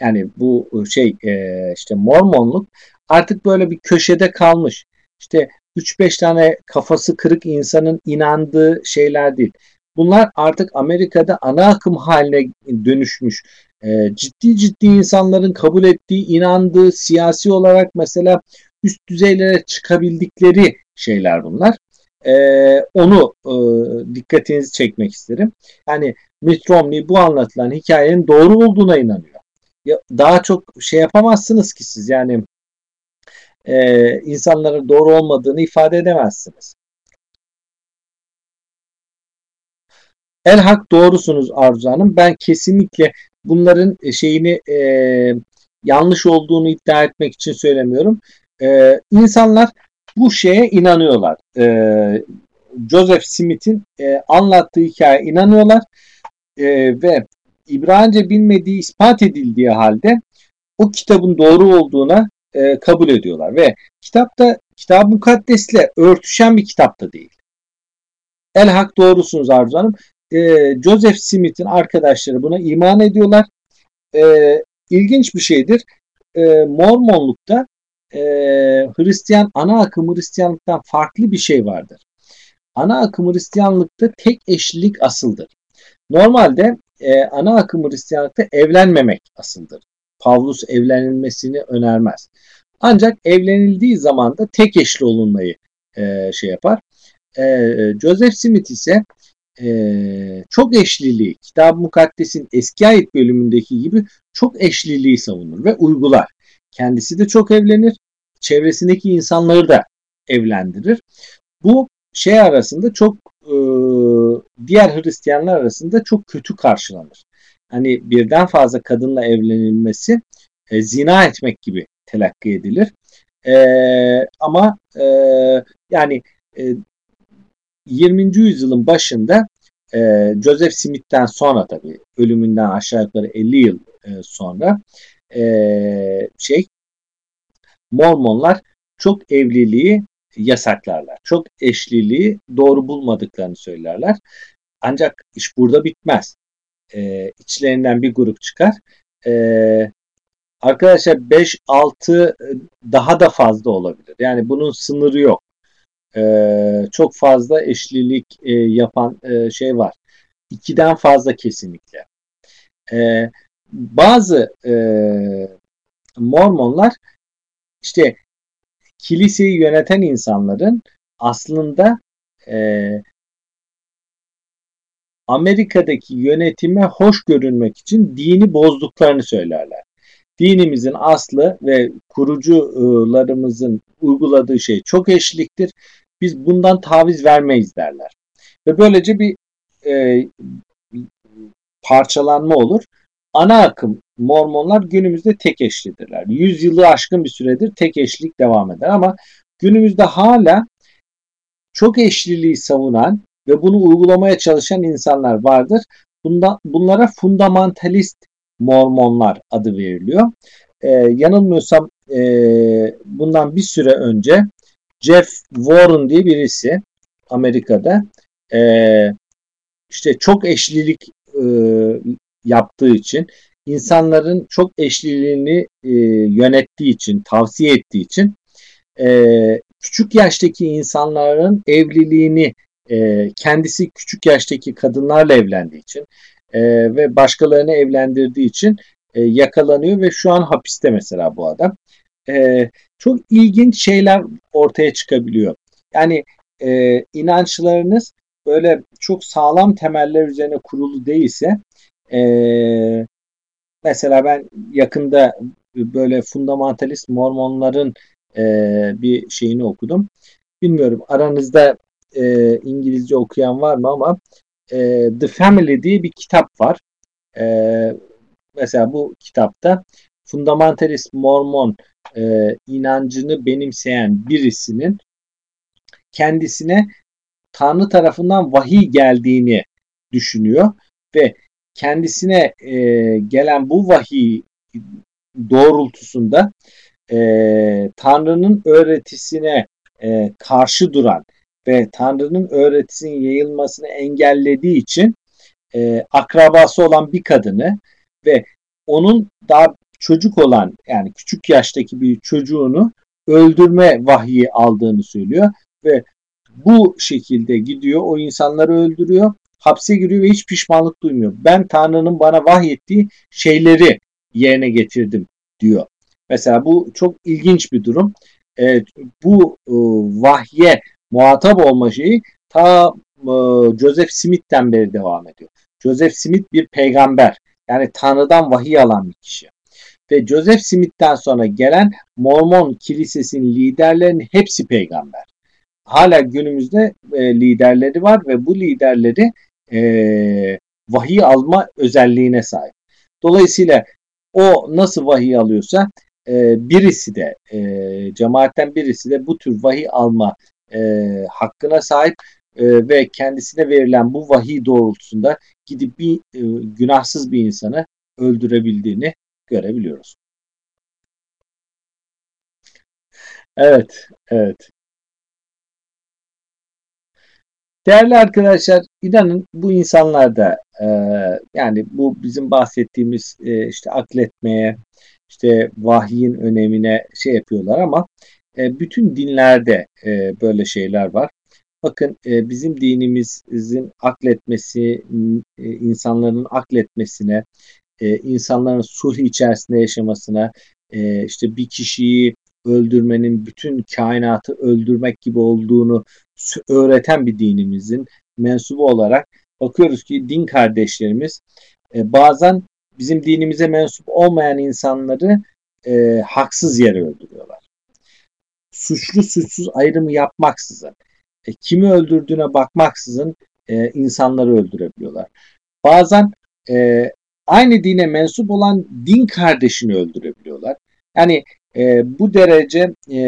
yani bu şey e, işte Mormonluk artık böyle bir köşede kalmış. İşte 3-5 tane kafası kırık insanın inandığı şeyler değil. Bunlar artık Amerika'da ana akım haline dönüşmüş e, ciddi ciddi insanların kabul ettiği, inandığı, siyasi olarak mesela üst düzeylere çıkabildikleri şeyler bunlar. E, onu e, dikkatinizi çekmek isterim. Yani Mitt Romney bu anlatılan hikayenin doğru olduğuna inanıyor. Ya, daha çok şey yapamazsınız ki siz yani e, insanların doğru olmadığını ifade edemezsiniz. El hak doğrusunuz Arzu Hanım. Ben kesinlikle bunların e, şeyini e, yanlış olduğunu iddia etmek için söylemiyorum. E, insanlar bu şeye inanıyorlar. E, Joseph Smith'in e, anlattığı hikaye inanıyorlar e, ve İbranice bilmediği ispat edildiği halde o kitabın doğru olduğuna e, kabul ediyorlar ve kitapta kitab mukaddesle örtüşen bir kitap da değil. El hak doğrusunuz Arzu Hanım e, Joseph Smith'in arkadaşları buna iman ediyorlar. E, ilginç bir şeydir. E, Mormonlukta e, Hristiyan ana akım Hristiyanlıktan farklı bir şey vardır. Ana akım Hristiyanlıkta tek eşlilik asıldır. Normalde e, ana akım Hristiyanlıkta evlenmemek asıldır. Pavlus evlenilmesini önermez. Ancak evlenildiği zaman da tek eşli olunmayı e, şey yapar. E, Joseph Smith ise e, çok eşliliği, Kitab-ı Mukaddes'in eski ayet bölümündeki gibi çok eşliliği savunur ve uygular. Kendisi de çok evlenir, çevresindeki insanları da evlendirir. Bu şey arasında çok e, diğer Hristiyanlar arasında çok kötü karşılanır. Hani birden fazla kadınla evlenilmesi e, zina etmek gibi telakki edilir. E, ama e, yani e, 20. yüzyılın başında e, Joseph Smith'ten sonra tabii ölümünden aşağı yukarı 50 yıl e, sonra e, şey Mormonlar çok evliliği yasaklarlar. Çok eşliliği doğru bulmadıklarını söylerler. Ancak iş burada bitmez. E, içlerinden bir grup çıkar. E, arkadaşlar 5-6 daha da fazla olabilir. Yani bunun sınırı yok. E, çok fazla eşlilik e, yapan e, şey var. İkiden fazla kesinlikle. E, bazı e, Mormonlar işte kiliseyi yöneten insanların aslında e, Amerika'daki yönetime hoş görünmek için dini bozduklarını söylerler. Dinimizin aslı ve kurucularımızın uyguladığı şey çok eşliktir. Biz bundan taviz vermeyiz derler. Ve böylece bir e, parçalanma olur. Ana akım Mormonlar günümüzde tek eşlidirler. Yüzyılı aşkın bir süredir tek eşlik devam eder ama günümüzde hala çok eşliliği savunan ve bunu uygulamaya çalışan insanlar vardır. Bunda, bunlara fundamentalist Mormonlar adı veriliyor. Ee, yanılmıyorsam e, bundan bir süre önce Jeff Warren diye birisi Amerika'da e, işte çok eşlilik e, yaptığı için insanların çok eşliliğini e, yönettiği için, tavsiye ettiği için e, küçük yaştaki insanların evliliğini e, kendisi küçük yaştaki kadınlarla evlendiği için e, ve başkalarını evlendirdiği için e, yakalanıyor ve şu an hapiste mesela bu adam. E, çok ilginç şeyler ortaya çıkabiliyor. Yani e, inançlarınız böyle çok sağlam temeller üzerine kurulu değilse e, mesela ben yakında böyle fundamentalist mormonların e, bir şeyini okudum. Bilmiyorum aranızda e, İngilizce okuyan var mı ama e, The Family diye bir kitap var. E, mesela bu kitapta fundamentalist mormon e, inancını benimseyen birisinin kendisine Tanrı tarafından vahiy geldiğini düşünüyor ve kendisine e, gelen bu vahiy doğrultusunda e, Tanrı'nın öğretisine e, karşı duran ve Tanrı'nın öğretisinin yayılmasını engellediği için e, akrabası olan bir kadını ve onun daha çocuk olan yani küçük yaştaki bir çocuğunu öldürme vahyi aldığını söylüyor ve bu şekilde gidiyor o insanları öldürüyor hapse giriyor ve hiç pişmanlık duymuyor. Ben Tanrı'nın bana vahyettiği şeyleri yerine getirdim diyor. Mesela bu çok ilginç bir durum. E, bu e, vahye muhatap olma şeyi ta e, Joseph Smith'ten beri devam ediyor. Joseph Smith bir peygamber. Yani Tanrı'dan vahiy alan bir kişi. Ve Joseph Smith'ten sonra gelen Mormon kilisesinin liderlerinin hepsi peygamber. Hala günümüzde e, liderleri var ve bu liderleri e, vahiy alma özelliğine sahip. Dolayısıyla o nasıl vahiy alıyorsa e, birisi de e, cemaatten birisi de bu tür vahiy alma e, hakkına sahip e, ve kendisine verilen bu vahiy doğrultusunda gidip bir e, günahsız bir insanı öldürebildiğini görebiliyoruz. Evet, evet. Değerli arkadaşlar, inanın bu insanlar da e, yani bu bizim bahsettiğimiz e, işte akletmeye, işte vahyin önemine şey yapıyorlar ama e, bütün dinlerde e, böyle şeyler var. Bakın e, bizim dinimizin akletmesi, e, insanların akletmesine, e, insanların sulh içerisinde yaşamasına, e, işte bir kişiyi öldürmenin bütün kainatı öldürmek gibi olduğunu öğreten bir dinimizin mensubu olarak bakıyoruz ki din kardeşlerimiz e, bazen bizim dinimize mensup olmayan insanları e, haksız yere öldürüyorlar. Suçlu suçsuz ayrımı yapmaksızın, e, kimi öldürdüğüne bakmaksızın e, insanları öldürebiliyorlar. Bazen e, aynı dine mensup olan din kardeşini öldürebiliyorlar. Yani e, bu derece e,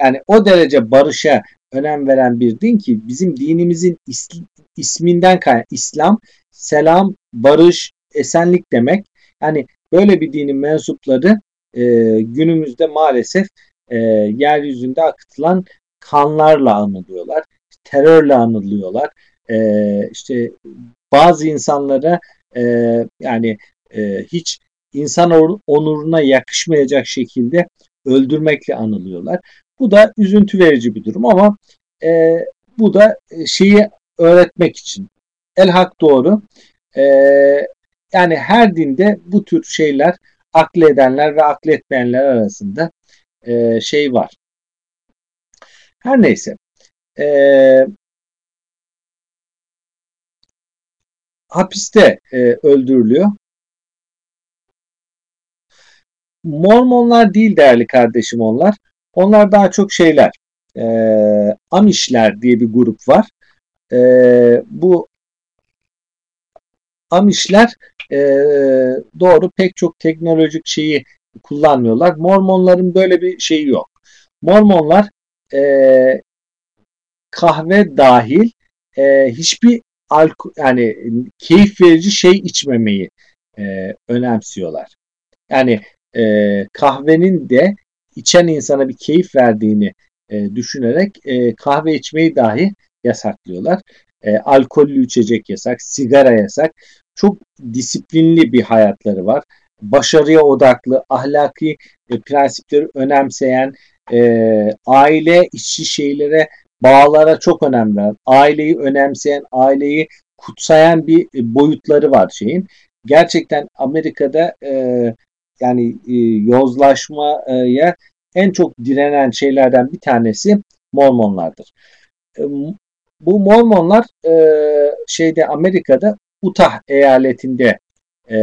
yani o derece barışa önem veren bir din ki bizim dinimizin is, isminden kaynak İslam, selam, barış, esenlik demek. Yani böyle bir dinin mensupları e, günümüzde maalesef e, yeryüzünde akıtılan kanlarla anılıyorlar. Terörle anılıyorlar. E, işte bazı insanlara e, yani e, hiç insan onuruna yakışmayacak şekilde öldürmekle anılıyorlar. Bu da üzüntü verici bir durum ama e, bu da şeyi öğretmek için. El hak doğru. E, yani her dinde bu tür şeyler akledenler ve akletmeyenler arasında e, şey var. Her neyse. E, hapiste e, öldürülüyor. Mormonlar değil değerli kardeşim onlar. Onlar daha çok şeyler. E, Amişler diye bir grup var. E, bu Amişler e, doğru pek çok teknolojik şeyi kullanmıyorlar. Mormonların böyle bir şeyi yok. Mormonlar e, kahve dahil e, hiçbir alko yani keyif verici şey içmemeyi e, önemsiyorlar. Yani e, kahvenin de içen insana bir keyif verdiğini e, düşünerek e, kahve içmeyi dahi yasaklıyorlar. E, alkollü içecek yasak, sigara yasak. Çok disiplinli bir hayatları var. Başarıya odaklı, ahlaki e, prensipleri önemseyen, e, aile içi şeylere, bağlara çok önem veren, aileyi önemseyen, aileyi kutsayan bir e, boyutları var şeyin. Gerçekten Amerika'da e, yani e, yozlaşmaya en çok direnen şeylerden bir tanesi Mormonlardır. E, bu Mormonlar e, şeyde Amerika'da Utah eyaletinde e,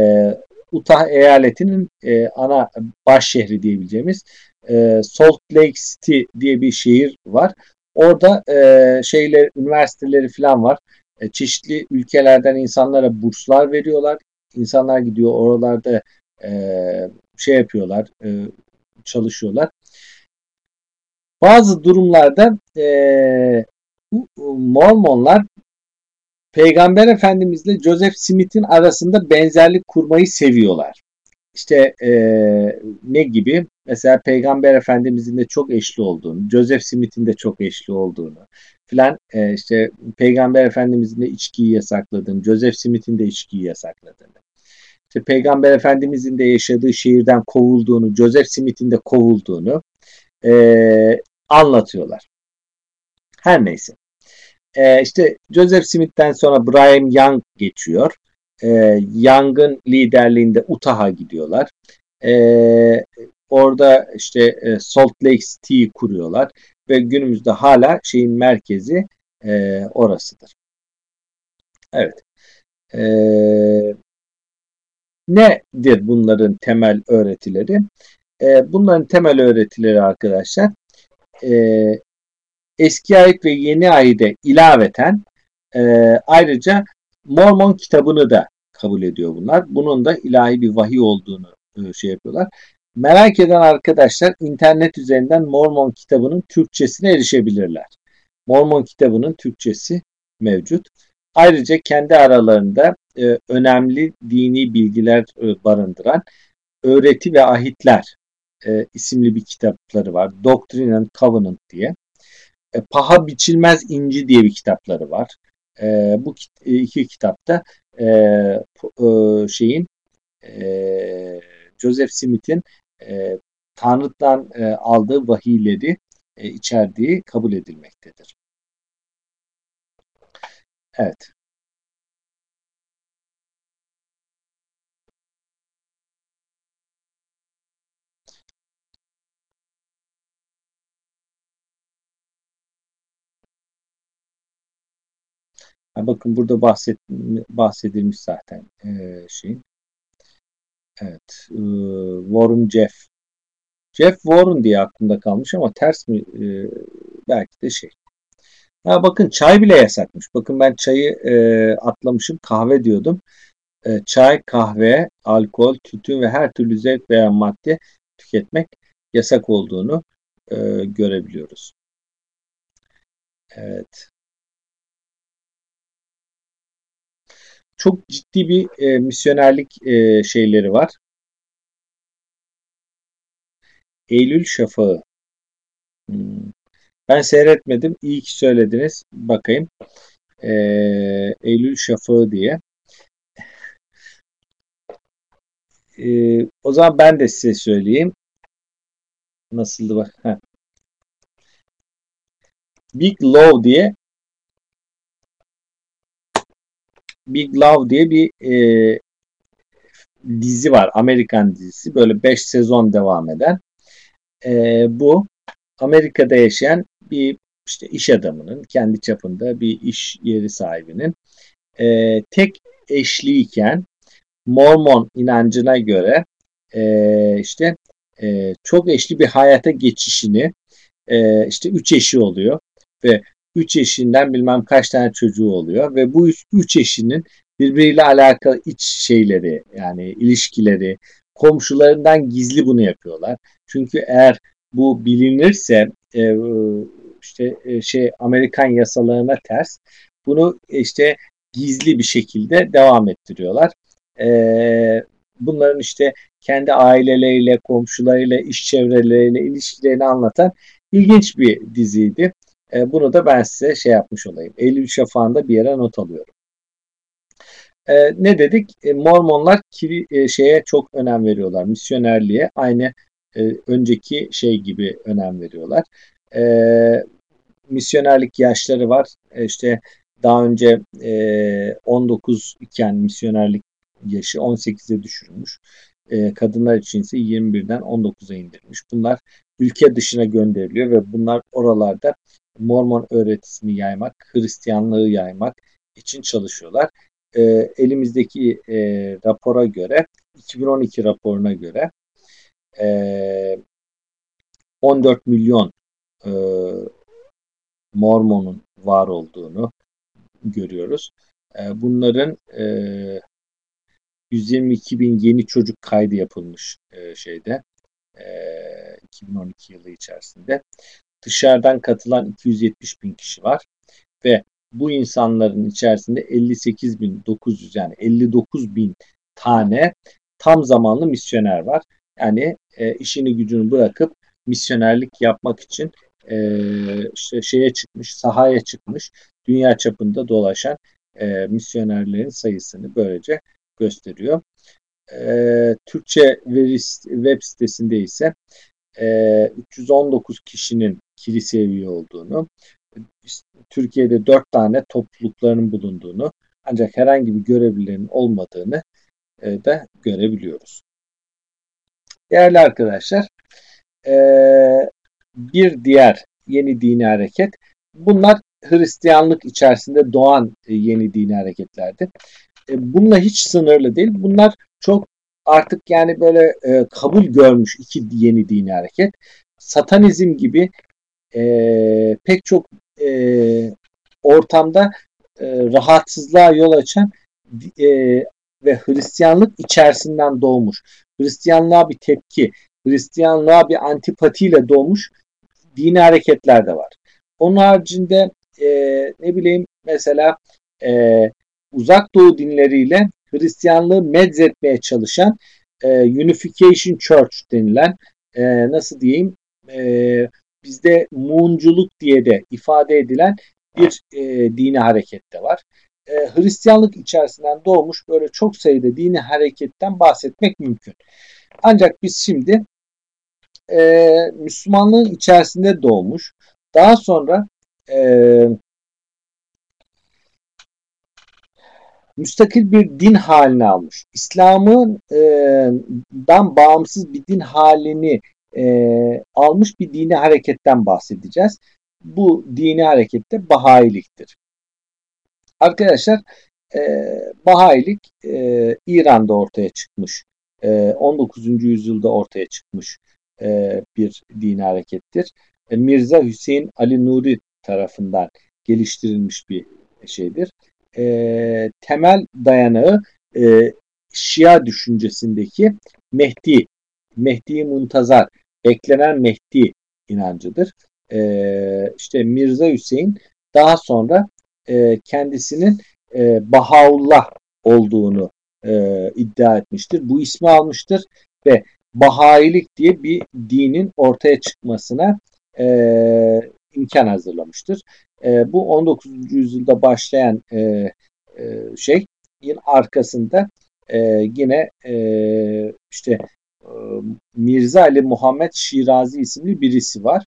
Utah eyaletinin e, ana baş şehri diyebileceğimiz e, Salt Lake City diye bir şehir var. Orada e, şeyler üniversiteleri falan var. E, çeşitli ülkelerden insanlara burslar veriyorlar. İnsanlar gidiyor oralarda e, şey yapıyorlar, e, çalışıyorlar. Bazı durumlarda e, Mormonlar Peygamber Efendimizle Joseph Smith'in arasında benzerlik kurmayı seviyorlar. İşte e, ne gibi? Mesela Peygamber Efendimizin de çok eşli olduğunu, Joseph Smith'in de çok eşli olduğunu filan e, işte Peygamber Efendimizin de içkiyi yasakladığını, Joseph Smith'in de içkiyi yasakladığını, işte Peygamber Efendimizin de yaşadığı şehirden kovulduğunu, Joseph Smith'in de kovulduğunu e, anlatıyorlar. Her neyse. E, işte Joseph Smith'ten sonra Brian Young geçiyor. E, Young'ın liderliğinde Utah'a gidiyorlar. E, orada işte e, Salt Lake City'yi kuruyorlar ve günümüzde hala şeyin merkezi e, orasıdır. Evet. E, nedir bunların temel öğretileri? E, bunların temel öğretileri arkadaşlar e, eski ayet ve yeni ayete ilaveten e, ayrıca Mormon kitabını da kabul ediyor bunlar. Bunun da ilahi bir vahiy olduğunu e, şey yapıyorlar. Merak eden arkadaşlar internet üzerinden Mormon kitabının Türkçesine erişebilirler. Mormon kitabının Türkçesi mevcut. Ayrıca kendi aralarında e, önemli dini bilgiler e, barındıran Öğreti ve Ahitler e, isimli bir kitapları var. Doctrine and Covenant diye. E, Paha Biçilmez İnci diye bir kitapları var. E, bu e, iki kitapta e, e, şeyin e, Joseph Smith'in e, Tanrı'dan e, aldığı vahiyleri e, içerdiği kabul edilmektedir. Evet. Bakın burada bahsedilmiş zaten e, şey Evet. E, Warren Jeff. Jeff Warren diye aklımda kalmış ama ters mi? E, belki de şey. Ha, bakın çay bile yasakmış. Bakın ben çayı e, atlamışım. Kahve diyordum. E, çay, kahve, alkol, tütün ve her türlü zevk veya madde tüketmek yasak olduğunu e, görebiliyoruz. Evet. Çok ciddi bir e, misyonerlik e, şeyleri var. Eylül Şafağı. Hmm. Ben seyretmedim. İyi ki söylediniz. Bakayım. Ee, Eylül Şafağı diye. Ee, o zaman ben de size söyleyeyim. Nasıldı bak. Big Love diye Big Love diye bir e, dizi var. Amerikan dizisi. Böyle 5 sezon devam eden. E, bu Amerika'da yaşayan bir işte iş adamının kendi çapında bir iş yeri sahibinin e, tek eşliyken Mormon inancına göre e, işte e, çok eşli bir hayata geçişini e, işte üç eşi oluyor ve üç eşinden bilmem kaç tane çocuğu oluyor ve bu üç, eşinin birbiriyle alakalı iç şeyleri yani ilişkileri komşularından gizli bunu yapıyorlar. Çünkü eğer bu bilinirse e, işte e, şey Amerikan yasalarına ters bunu işte gizli bir şekilde devam ettiriyorlar. E, bunların işte kendi aileleriyle, komşularıyla, iş çevreleriyle ilişkilerini anlatan ilginç bir diziydi. E, bunu da ben size şey yapmış olayım. Eylül Şafağı'nda bir yere not alıyorum. E, ne dedik? E, Mormonlar kiri, e, şeye çok önem veriyorlar. Misyonerliğe aynı e, önceki şey gibi önem veriyorlar. E, misyonerlik yaşları var. E, işte daha önce e, 19 iken misyonerlik yaşı 18'e düşürülmüş. E, kadınlar için ise 21'den 19'a indirilmiş. Bunlar ülke dışına gönderiliyor ve bunlar oralarda Mormon öğretisini yaymak, Hristiyanlığı yaymak için çalışıyorlar. E, elimizdeki e, rapora göre, 2012 raporuna göre e, 14 milyon e, Mormon'un var olduğunu görüyoruz. E, bunların e, 122 bin yeni çocuk kaydı yapılmış e, şeyde e, 2012 yılı içerisinde. Dışarıdan katılan 270 bin kişi var ve bu insanların içerisinde 58 bin 900 yani 59 bin tane tam zamanlı misyoner var. Yani e, işini gücünü bırakıp misyonerlik yapmak için e, işte şeye çıkmış, sahaya çıkmış, dünya çapında dolaşan e, misyonerlerin sayısını böylece gösteriyor. E, Türkçe veri, web sitesinde ise e, 319 kişinin kiliseye üye olduğunu, Türkiye'de 4 tane toplulukların bulunduğunu ancak herhangi bir görevlilerin olmadığını e, da görebiliyoruz. Değerli arkadaşlar, e, bir diğer yeni dini hareket, bunlar Hristiyanlık içerisinde doğan e, yeni dini hareketlerdi. E, bununla hiç sınırlı değil. Bunlar çok artık yani böyle kabul görmüş iki yeni dini hareket. Satanizm gibi e, pek çok e, ortamda e, rahatsızlığa yol açan e, ve Hristiyanlık içerisinden doğmuş. Hristiyanlığa bir tepki, Hristiyanlığa bir antipatiyle doğmuş dini hareketler de var. Onun haricinde e, ne bileyim mesela e, uzak doğu dinleriyle Hristiyanlığı medzetmeye çalışan e, Unification Church denilen e, nasıl diyeyim e, bizde Muğunculuk diye de ifade edilen bir e, dini hareket de var. E, Hristiyanlık içerisinden doğmuş böyle çok sayıda dini hareketten bahsetmek mümkün. Ancak biz şimdi e, Müslümanlığın içerisinde doğmuş. Daha sonra e, müstakil bir din halini almış. İslam'ın e, dan bağımsız bir din halini e, almış bir dini hareketten bahsedeceğiz. Bu dini harekette Bahayiliktir. Arkadaşlar e, Bahailik e, İran'da ortaya çıkmış. E, 19. yüzyılda ortaya çıkmış e, bir dini harekettir. E, Mirza Hüseyin Ali Nuri tarafından geliştirilmiş bir şeydir. E, temel dayanağı e, Şia düşüncesindeki Mehdi, Mehdi Muntazar, beklenen Mehdi inancıdır. E, işte Mirza Hüseyin daha sonra e, kendisinin e, Bahaullah olduğunu e, iddia etmiştir. Bu ismi almıştır ve Bahailik diye bir dinin ortaya çıkmasına e, imkan hazırlamıştır. E, bu 19. yüzyılda başlayan e, e, şey yine arkasında e, yine e, işte Mirza Ali Muhammed Şirazi isimli birisi var.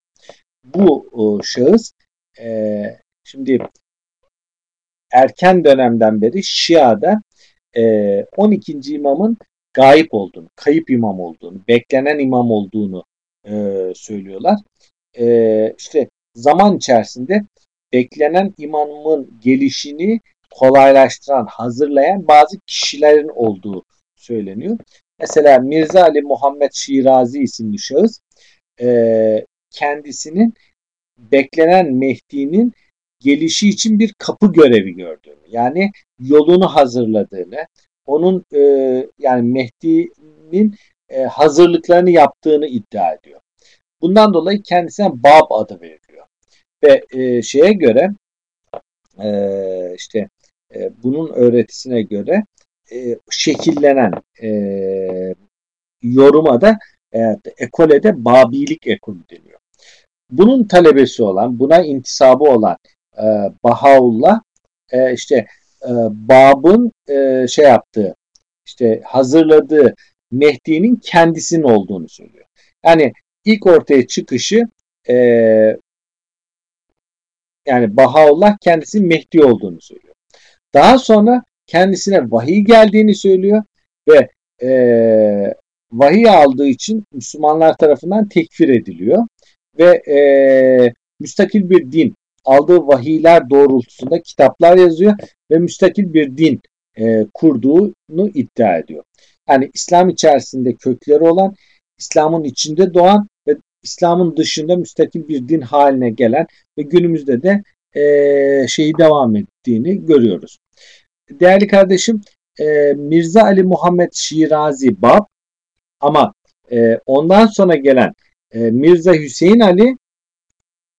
Bu e, şahıs e, şimdi erken dönemden beri Şia'da e, 12. imamın gayip olduğunu, kayıp imam olduğunu, beklenen imam olduğunu e, söylüyorlar. E, işte zaman içerisinde beklenen imamın gelişini kolaylaştıran, hazırlayan bazı kişilerin olduğu söyleniyor. Mesela Mirza Ali Muhammed Şirazi isimli şahıs e, kendisinin beklenen Mehdi'nin gelişi için bir kapı görevi gördüğünü, yani yolunu hazırladığını, onun e, yani Mehdi'nin e, hazırlıklarını yaptığını iddia ediyor. Bundan dolayı kendisine Bab adı veriliyor. Ve e, şeye göre e, işte e, bunun öğretisine göre e, şekillenen e, yoruma da e, ekolede Babilik ekolü deniyor. Bunun talebesi olan, buna intisabı olan e, Bahaullah e, işte e, Bab'ın e, şey yaptığı, işte hazırladığı Mehdi'nin kendisinin olduğunu söylüyor. Yani ilk ortaya çıkışı e, yani Bahaullah kendisinin Mehdi olduğunu söylüyor. Daha sonra kendisine vahiy geldiğini söylüyor ve e, vahiy aldığı için Müslümanlar tarafından tekfir ediliyor ve e, müstakil bir din aldığı vahiyler doğrultusunda kitaplar yazıyor ve müstakil bir din e, kurduğunu iddia ediyor. Yani İslam içerisinde kökleri olan, İslam'ın içinde doğan ve İslam'ın dışında müstakil bir din haline gelen ve günümüzde de e, şeyi devam ettiğini görüyoruz. Değerli kardeşim e, Mirza Ali Muhammed Şirazi Bab ama e, ondan sonra gelen e, Mirza Hüseyin Ali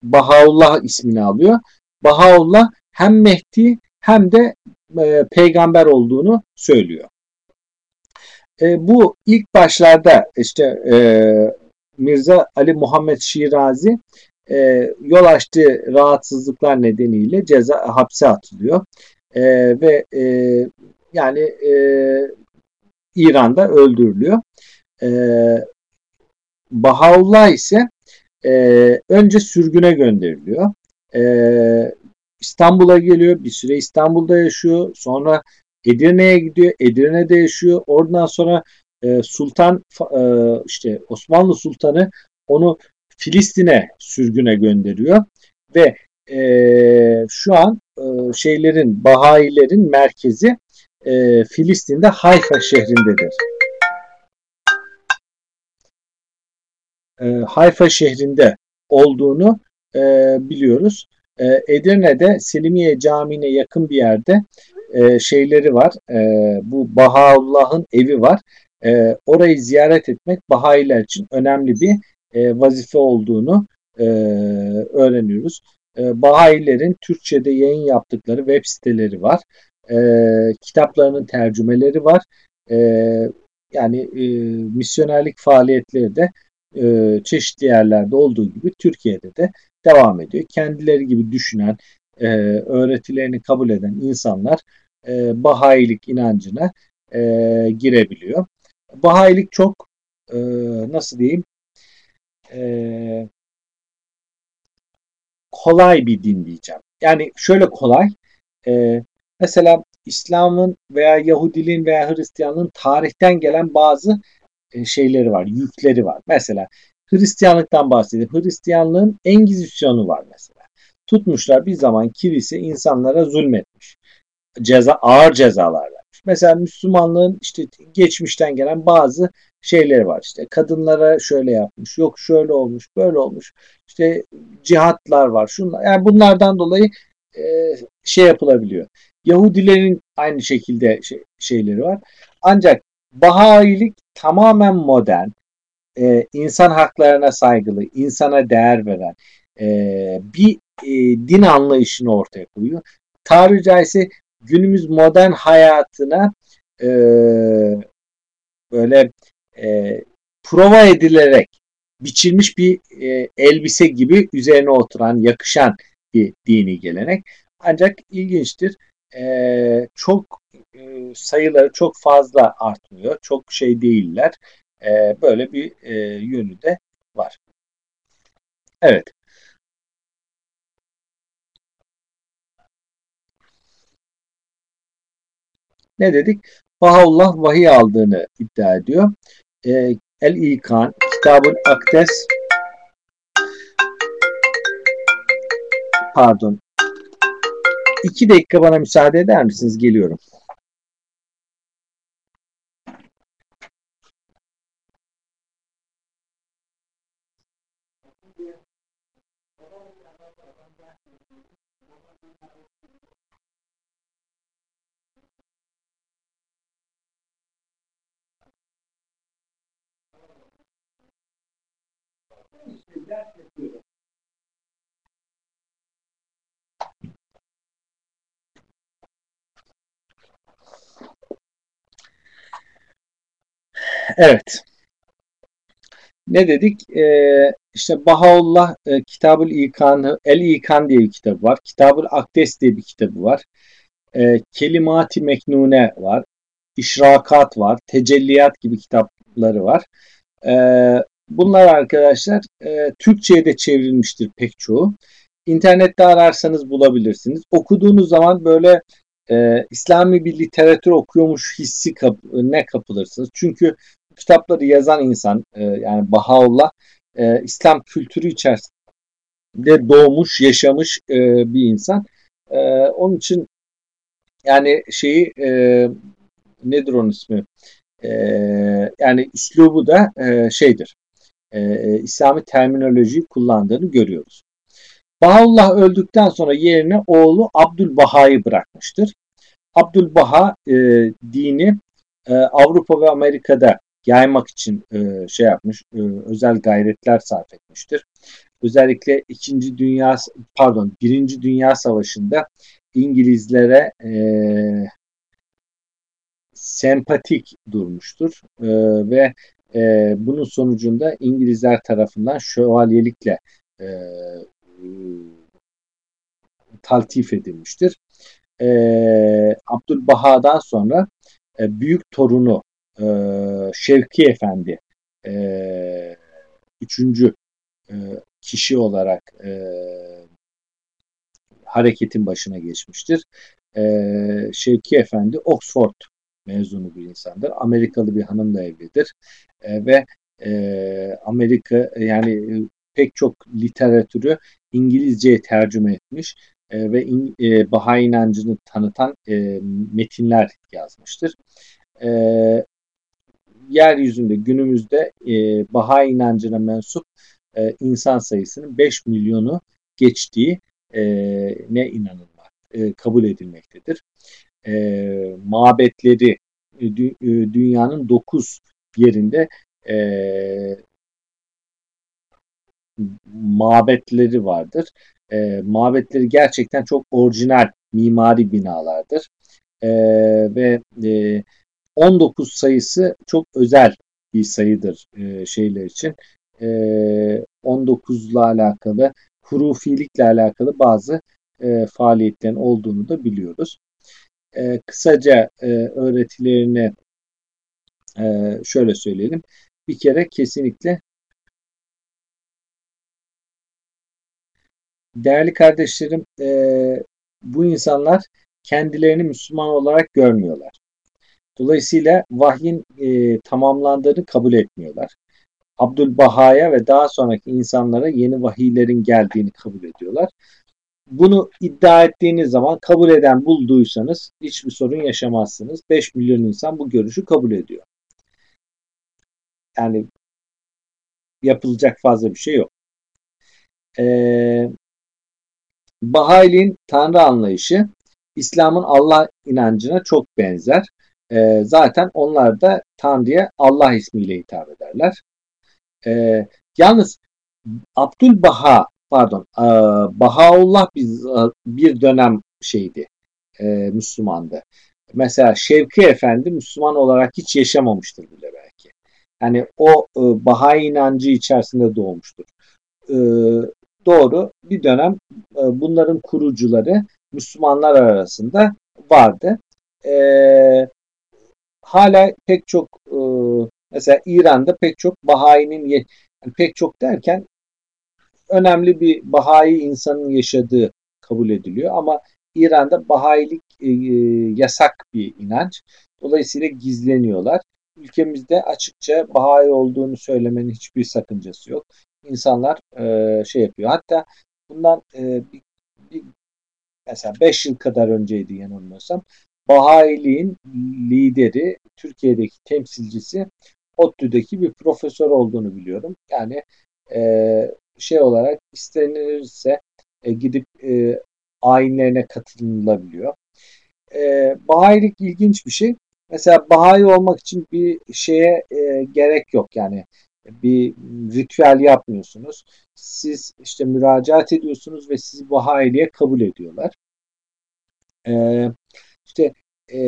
Bahaullah ismini alıyor. Bahaullah hem Mehdi hem de e, peygamber olduğunu söylüyor. E, bu ilk başlarda işte e, Mirza Ali Muhammed Şirazi e, yol açtığı rahatsızlıklar nedeniyle ceza hapse atılıyor e, ve e, yani e, İran'da öldürülüyor. E, Bahaullah ise e, önce sürgüne gönderiliyor. E, İstanbul'a geliyor. Bir süre İstanbul'da yaşıyor. Sonra Edirne'ye gidiyor. Edirne'de yaşıyor. Oradan sonra e, Sultan e, işte Osmanlı Sultanı onu Filistin'e sürgüne gönderiyor ve e, şu an e, şeylerin Bahayilerin merkezi e, Filistin'de Hayfa şehrindedir. E, Hayfa şehrinde olduğunu e, biliyoruz. E, Edirne'de Selimiye Camii'ne yakın bir yerde e, şeyleri var. E, bu Bahaullah'ın evi var. E, orayı ziyaret etmek Bahayiler için önemli bir e, vazife olduğunu e, öğreniyoruz. E, Bahayilerin Türkçe'de yayın yaptıkları web siteleri var. E, kitaplarının tercümeleri var. E, yani e, misyonerlik faaliyetleri de e, çeşitli yerlerde olduğu gibi Türkiye'de de devam ediyor. Kendileri gibi düşünen, e, öğretilerini kabul eden insanlar e, Bahayilik inancına e, girebiliyor. Bahayilik çok e, nasıl diyeyim e, kolay bir din diyeceğim. Yani şöyle kolay. E, mesela İslam'ın veya Yahudiliğin veya Hristiyanlığın tarihten gelen bazı e, şeyleri var, yükleri var. Mesela Hristiyanlıktan bahsedeyim. Hristiyanlığın Engizisyonu var mesela. Tutmuşlar bir zaman kilise insanlara zulmetmiş. ceza ağır cezalar vermiş. Mesela Müslümanlığın işte geçmişten gelen bazı şeyleri var. İşte kadınlara şöyle yapmış, yok şöyle olmuş, böyle olmuş. İşte cihatlar var. Şunlar. Yani bunlardan dolayı e, şey yapılabiliyor. Yahudilerin aynı şekilde şey, şeyleri var. Ancak Bahailik tamamen modern, e, insan haklarına saygılı, insana değer veren e, bir e, din anlayışını ortaya koyuyor. Tabiri caizse günümüz modern hayatına e, böyle e, prova edilerek biçilmiş bir e, elbise gibi üzerine oturan, yakışan bir dini gelenek. Ancak ilginçtir. E, çok e, sayıları çok fazla artmıyor. Çok şey değiller. E, böyle bir e, yönü de var. Evet. Ne dedik? Bahaullah vahiy aldığını iddia ediyor. E, El-İkan, Kitabın Akdes pardon. İki dakika bana müsaade eder misiniz? Geliyorum. Evet. Ne dedik? Ee, işte Bahaullah e, Kitabül İkan, El İkan diye bir kitabı var. Kitabül Akdes diye bir kitabı var. E, Kelimati Meknune var. İşrakat var. Tecelliyat gibi kitapları var. E, bunlar arkadaşlar e, Türkçe'ye de çevrilmiştir pek çoğu. İnternette ararsanız bulabilirsiniz. Okuduğunuz zaman böyle e, İslami bir literatür okuyormuş hissi kap ne kapılırsınız. Çünkü kitapları yazan insan e, yani Bahaullah e, İslam kültürü içerisinde doğmuş, yaşamış e, bir insan. E, onun için yani şeyi e, nedir onun ismi? E, yani üslubu da e, şeydir. E, İslami terminolojiyi kullandığını görüyoruz. Bahaullah öldükten sonra yerine oğlu Abdülbaha'yı bırakmıştır. Abdülbaha e, dini e, Avrupa ve Amerika'da yaymak için e, şey yapmış, e, özel gayretler sarf etmiştir. Özellikle İkinci Dünya, pardon Birinci Dünya Savaşı'nda İngilizlere e, sempatik durmuştur e, ve e, bunun sonucunda İngilizler tarafından şövalyelikle e, taltif edilmiştir. E, Abdülbaha'dan sonra e, büyük torunu e, Şevki Efendi e, üçüncü e, kişi olarak e, hareketin başına geçmiştir. E, Şevki Efendi Oxford mezunu bir insandır. Amerikalı bir hanımla evlidir. E, ve e, Amerika yani pek çok literatürü İngilizceye tercüme etmiş e, ve in, e, Baha inancını tanıtan e, metinler yazmıştır. E, yeryüzünde günümüzde e, Baha inancına mensup e, insan sayısının 5 milyonu geçtiği e, ne inanılmak, e, kabul edilmektedir. E, mabetleri e, dü, e, dünyanın 9 yerinde e, mabetleri vardır. E, mabetleri gerçekten çok orijinal mimari binalardır. E, ve e, 19 sayısı çok özel bir sayıdır e, şeyler için. E, 19 ile alakalı, hurufilikle alakalı bazı e, faaliyetlerin olduğunu da biliyoruz. E, kısaca e, öğretilerini e, şöyle söyleyelim. Bir kere kesinlikle değerli kardeşlerim e, bu insanlar kendilerini Müslüman olarak görmüyorlar. Dolayısıyla vahyin e, tamamlandığını kabul etmiyorlar. Abdülbaha'ya ve daha sonraki insanlara yeni vahiylerin geldiğini kabul ediyorlar. Bunu iddia ettiğiniz zaman kabul eden bulduysanız hiçbir sorun yaşamazsınız. 5 milyon insan bu görüşü kabul ediyor. Yani yapılacak fazla bir şey yok. Ee, Bahailiğin Tanrı anlayışı İslam'ın Allah inancına çok benzer. Ee, zaten onlar da Tanrı'ya Allah ismiyle hitap ederler. Ee, yalnız Abdülbaha pardon e, Bahaullah bir, bir dönem şeydi e, Müslümandı. Mesela Şevki Efendi Müslüman olarak hiç yaşamamıştır bile belki. Yani o e, Bahai inancı içerisinde doğmuştur. E, doğru bir dönem e, bunların kurucuları Müslümanlar arasında vardı. E, hala pek çok e, mesela İran'da pek çok Bahai'nin pek çok derken önemli bir Bahai insanın yaşadığı kabul ediliyor ama İran'da Bahailik e, yasak bir inanç. Dolayısıyla gizleniyorlar. Ülkemizde açıkça Bahai olduğunu söylemenin hiçbir sakıncası yok. İnsanlar e, şey yapıyor. Hatta bundan e, bir, bir mesela 5 yıl kadar önceydi yanılmıyorsam Bahailiğin lideri, Türkiye'deki temsilcisi ODTÜ'deki bir profesör olduğunu biliyorum. Yani e, şey olarak istenirse e, gidip e, ayinlerine katılınabiliyor. E, Bahailik ilginç bir şey. Mesela Bahai olmak için bir şeye e, gerek yok. Yani bir ritüel yapmıyorsunuz. Siz işte müracaat ediyorsunuz ve sizi Bahailiğe kabul ediyorlar. E, işte e,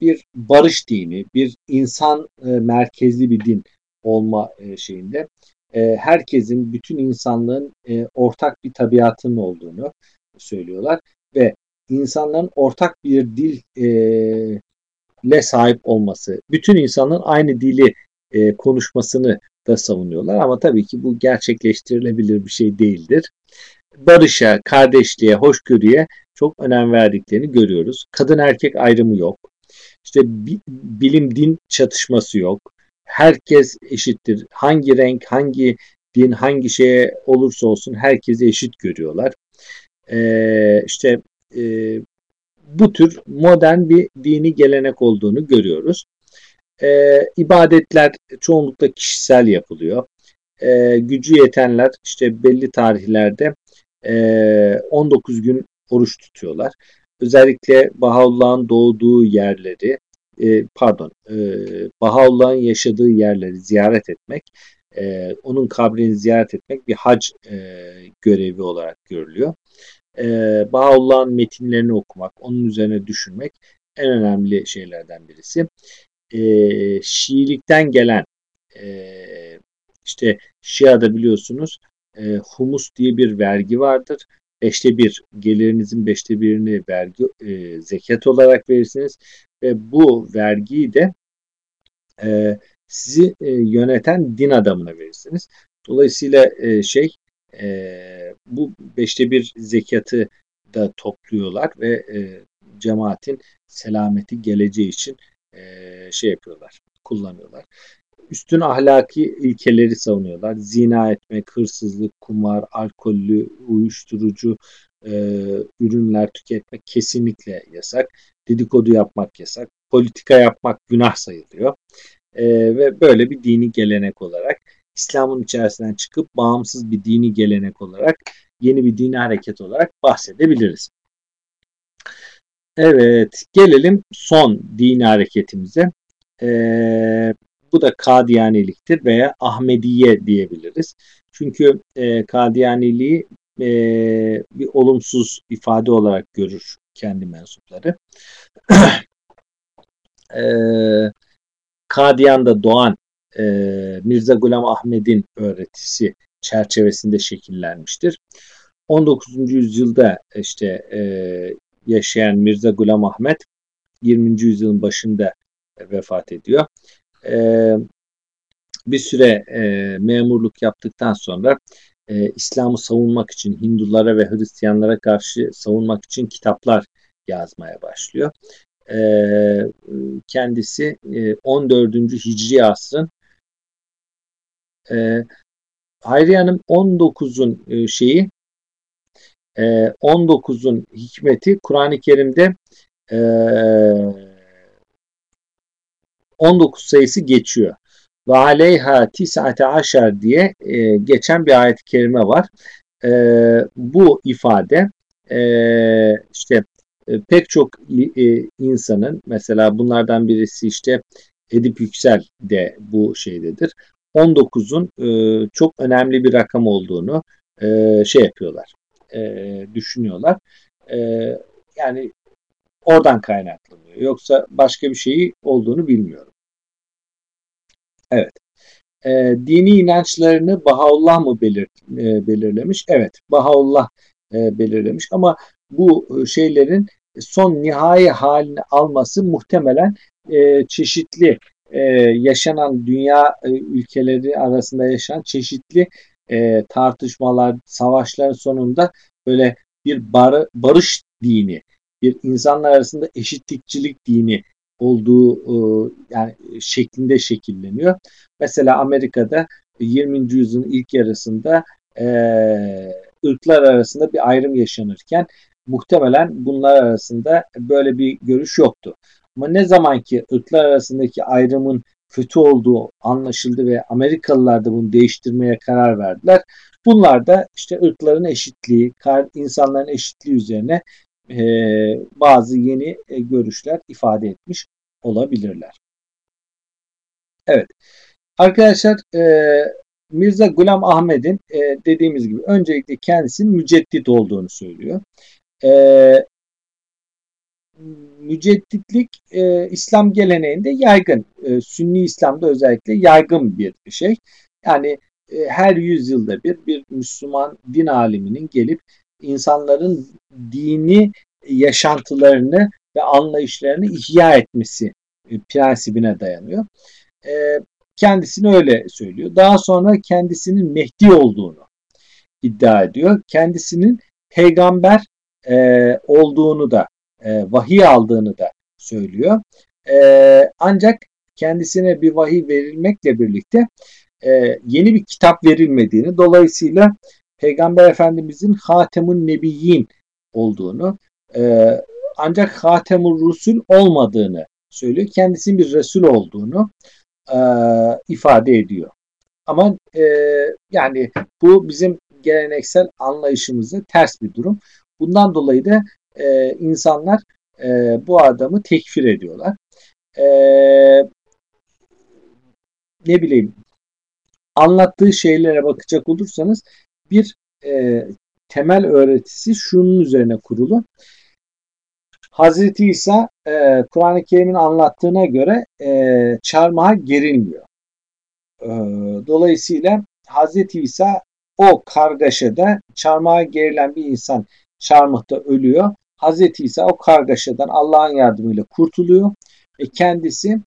bir barış dini, bir insan e, merkezli bir din olma e, şeyinde e, herkesin, bütün insanlığın e, ortak bir tabiatının olduğunu söylüyorlar ve insanların ortak bir dil e, sahip olması, bütün insanların aynı dili e, konuşmasını da savunuyorlar ama tabii ki bu gerçekleştirilebilir bir şey değildir. Barışa, kardeşliğe, hoşgörüye çok önem verdiklerini görüyoruz. Kadın erkek ayrımı yok. İşte bilim din çatışması yok herkes eşittir. Hangi renk, hangi din, hangi şeye olursa olsun herkesi eşit görüyorlar. Ee, işte e, bu tür modern bir dini gelenek olduğunu görüyoruz. Ee, ibadetler çoğunlukla kişisel yapılıyor. Ee, gücü yetenler işte belli tarihlerde e, 19 gün oruç tutuyorlar. Özellikle Bahaullah'ın doğduğu yerleri e, pardon e, Bahaullah'ın yaşadığı yerleri ziyaret etmek, e, onun kabrini ziyaret etmek bir hac e, görevi olarak görülüyor. E, Bahaullah'ın metinlerini okumak, onun üzerine düşünmek en önemli şeylerden birisi. E, Şiilikten gelen e, işte Şia'da biliyorsunuz e, humus diye bir vergi vardır. Beşte bir, gelirinizin beşte birini vergi e, zekat olarak verirsiniz ve bu vergiyi de e, sizi e, yöneten din adamına verirsiniz. Dolayısıyla e, şey e, bu beşte bir zekatı da topluyorlar ve e, cemaatin selameti geleceği için e, şey yapıyorlar, kullanıyorlar. Üstün ahlaki ilkeleri savunuyorlar. Zina etmek, hırsızlık, kumar, alkollü, uyuşturucu e, ürünler tüketmek kesinlikle yasak dedikodu yapmak yasak, politika yapmak günah sayılıyor. E, ve böyle bir dini gelenek olarak İslam'ın içerisinden çıkıp bağımsız bir dini gelenek olarak yeni bir dini hareket olarak bahsedebiliriz. Evet, gelelim son dini hareketimize. Ee, bu da Kadiyaniliktir veya Ahmediye diyebiliriz. Çünkü e, Kadiyaniliği e, bir olumsuz ifade olarak görür kendi mensupları. e, Kadiyan'da doğan e, Mirza Gulam Ahmet'in öğretisi çerçevesinde şekillenmiştir. 19. yüzyılda işte e, yaşayan Mirza Gulam Ahmet 20. yüzyılın başında vefat ediyor. E, bir süre e, memurluk yaptıktan sonra e, İslam'ı savunmak için Hindulara ve Hristiyanlara karşı savunmak için kitaplar yazmaya başlıyor. E, kendisi e, 14. Hicri asrın e, Hayriye Hanım 19'un e, şeyi e, 19'un hikmeti Kur'an-ı Kerim'de e, 19 sayısı geçiyor. Ve aleyha tis'ate aşer diye e, geçen bir ayet-i kerime var. E, bu ifade e, işte e, pek çok e, insanın mesela bunlardan birisi işte Edip Yüksel de bu şeydedir. 19'un e, çok önemli bir rakam olduğunu e, şey yapıyorlar, e, düşünüyorlar. E, yani oradan kaynaklanıyor. Yoksa başka bir şeyi olduğunu bilmiyorum. Evet. E, dini inançlarını Bahaullah mı belir, e, belirlemiş? Evet, Bahaullah e, belirlemiş ama bu şeylerin son nihai halini alması muhtemelen e, çeşitli e, yaşanan dünya e, ülkeleri arasında yaşanan çeşitli e, tartışmalar, savaşların sonunda böyle bir bar, barış dini, bir insanlar arasında eşitlikçilik dini olduğu e, yani şeklinde şekilleniyor. Mesela Amerika'da 20. yüzyılın ilk yarısında e, ırklar arasında bir ayrım yaşanırken muhtemelen bunlar arasında böyle bir görüş yoktu. Ama ne zaman ki ırklar arasındaki ayrımın kötü olduğu anlaşıldı ve Amerikalılar da bunu değiştirmeye karar verdiler. Bunlar da işte ırkların eşitliği, insanların eşitliği üzerine e, bazı yeni e, görüşler ifade etmiş olabilirler. Evet. Arkadaşlar e, Mirza Gulam Ahmet'in e, dediğimiz gibi öncelikle kendisinin müceddit olduğunu söylüyor. E, mücedditlik e, İslam geleneğinde yaygın. E, Sünni İslam'da özellikle yaygın bir şey. Yani e, her yüzyılda bir bir Müslüman din aliminin gelip insanların dini yaşantılarını ve anlayışlarını ihya etmesi e, prensibine dayanıyor. E, kendisini öyle söylüyor. Daha sonra kendisinin Mehdi olduğunu iddia ediyor. Kendisinin peygamber e, olduğunu da vahiy aldığını da söylüyor. Ancak kendisine bir vahiy verilmekle birlikte yeni bir kitap verilmediğini dolayısıyla Peygamber Efendimizin Hatemun Nebiyyin olduğunu e, ancak Hatemur Rusul olmadığını söylüyor. Kendisinin bir Resul olduğunu e, ifade ediyor. Ama e, yani bu bizim geleneksel anlayışımızda ters bir durum. Bundan dolayı da e, insanlar e, bu adamı tekfir ediyorlar. E, ne bileyim anlattığı şeylere bakacak olursanız bir e, temel öğretisi şunun üzerine kurulu. Hazreti İsa e, Kur'an-ı Kerim'in anlattığına göre e, çarmıha gerilmiyor. E, dolayısıyla Hazreti İsa o kargaşada çarmıha gerilen bir insan çarmıhta ölüyor. Hazreti İsa o kargaşadan Allah'ın yardımıyla kurtuluyor ve kendisi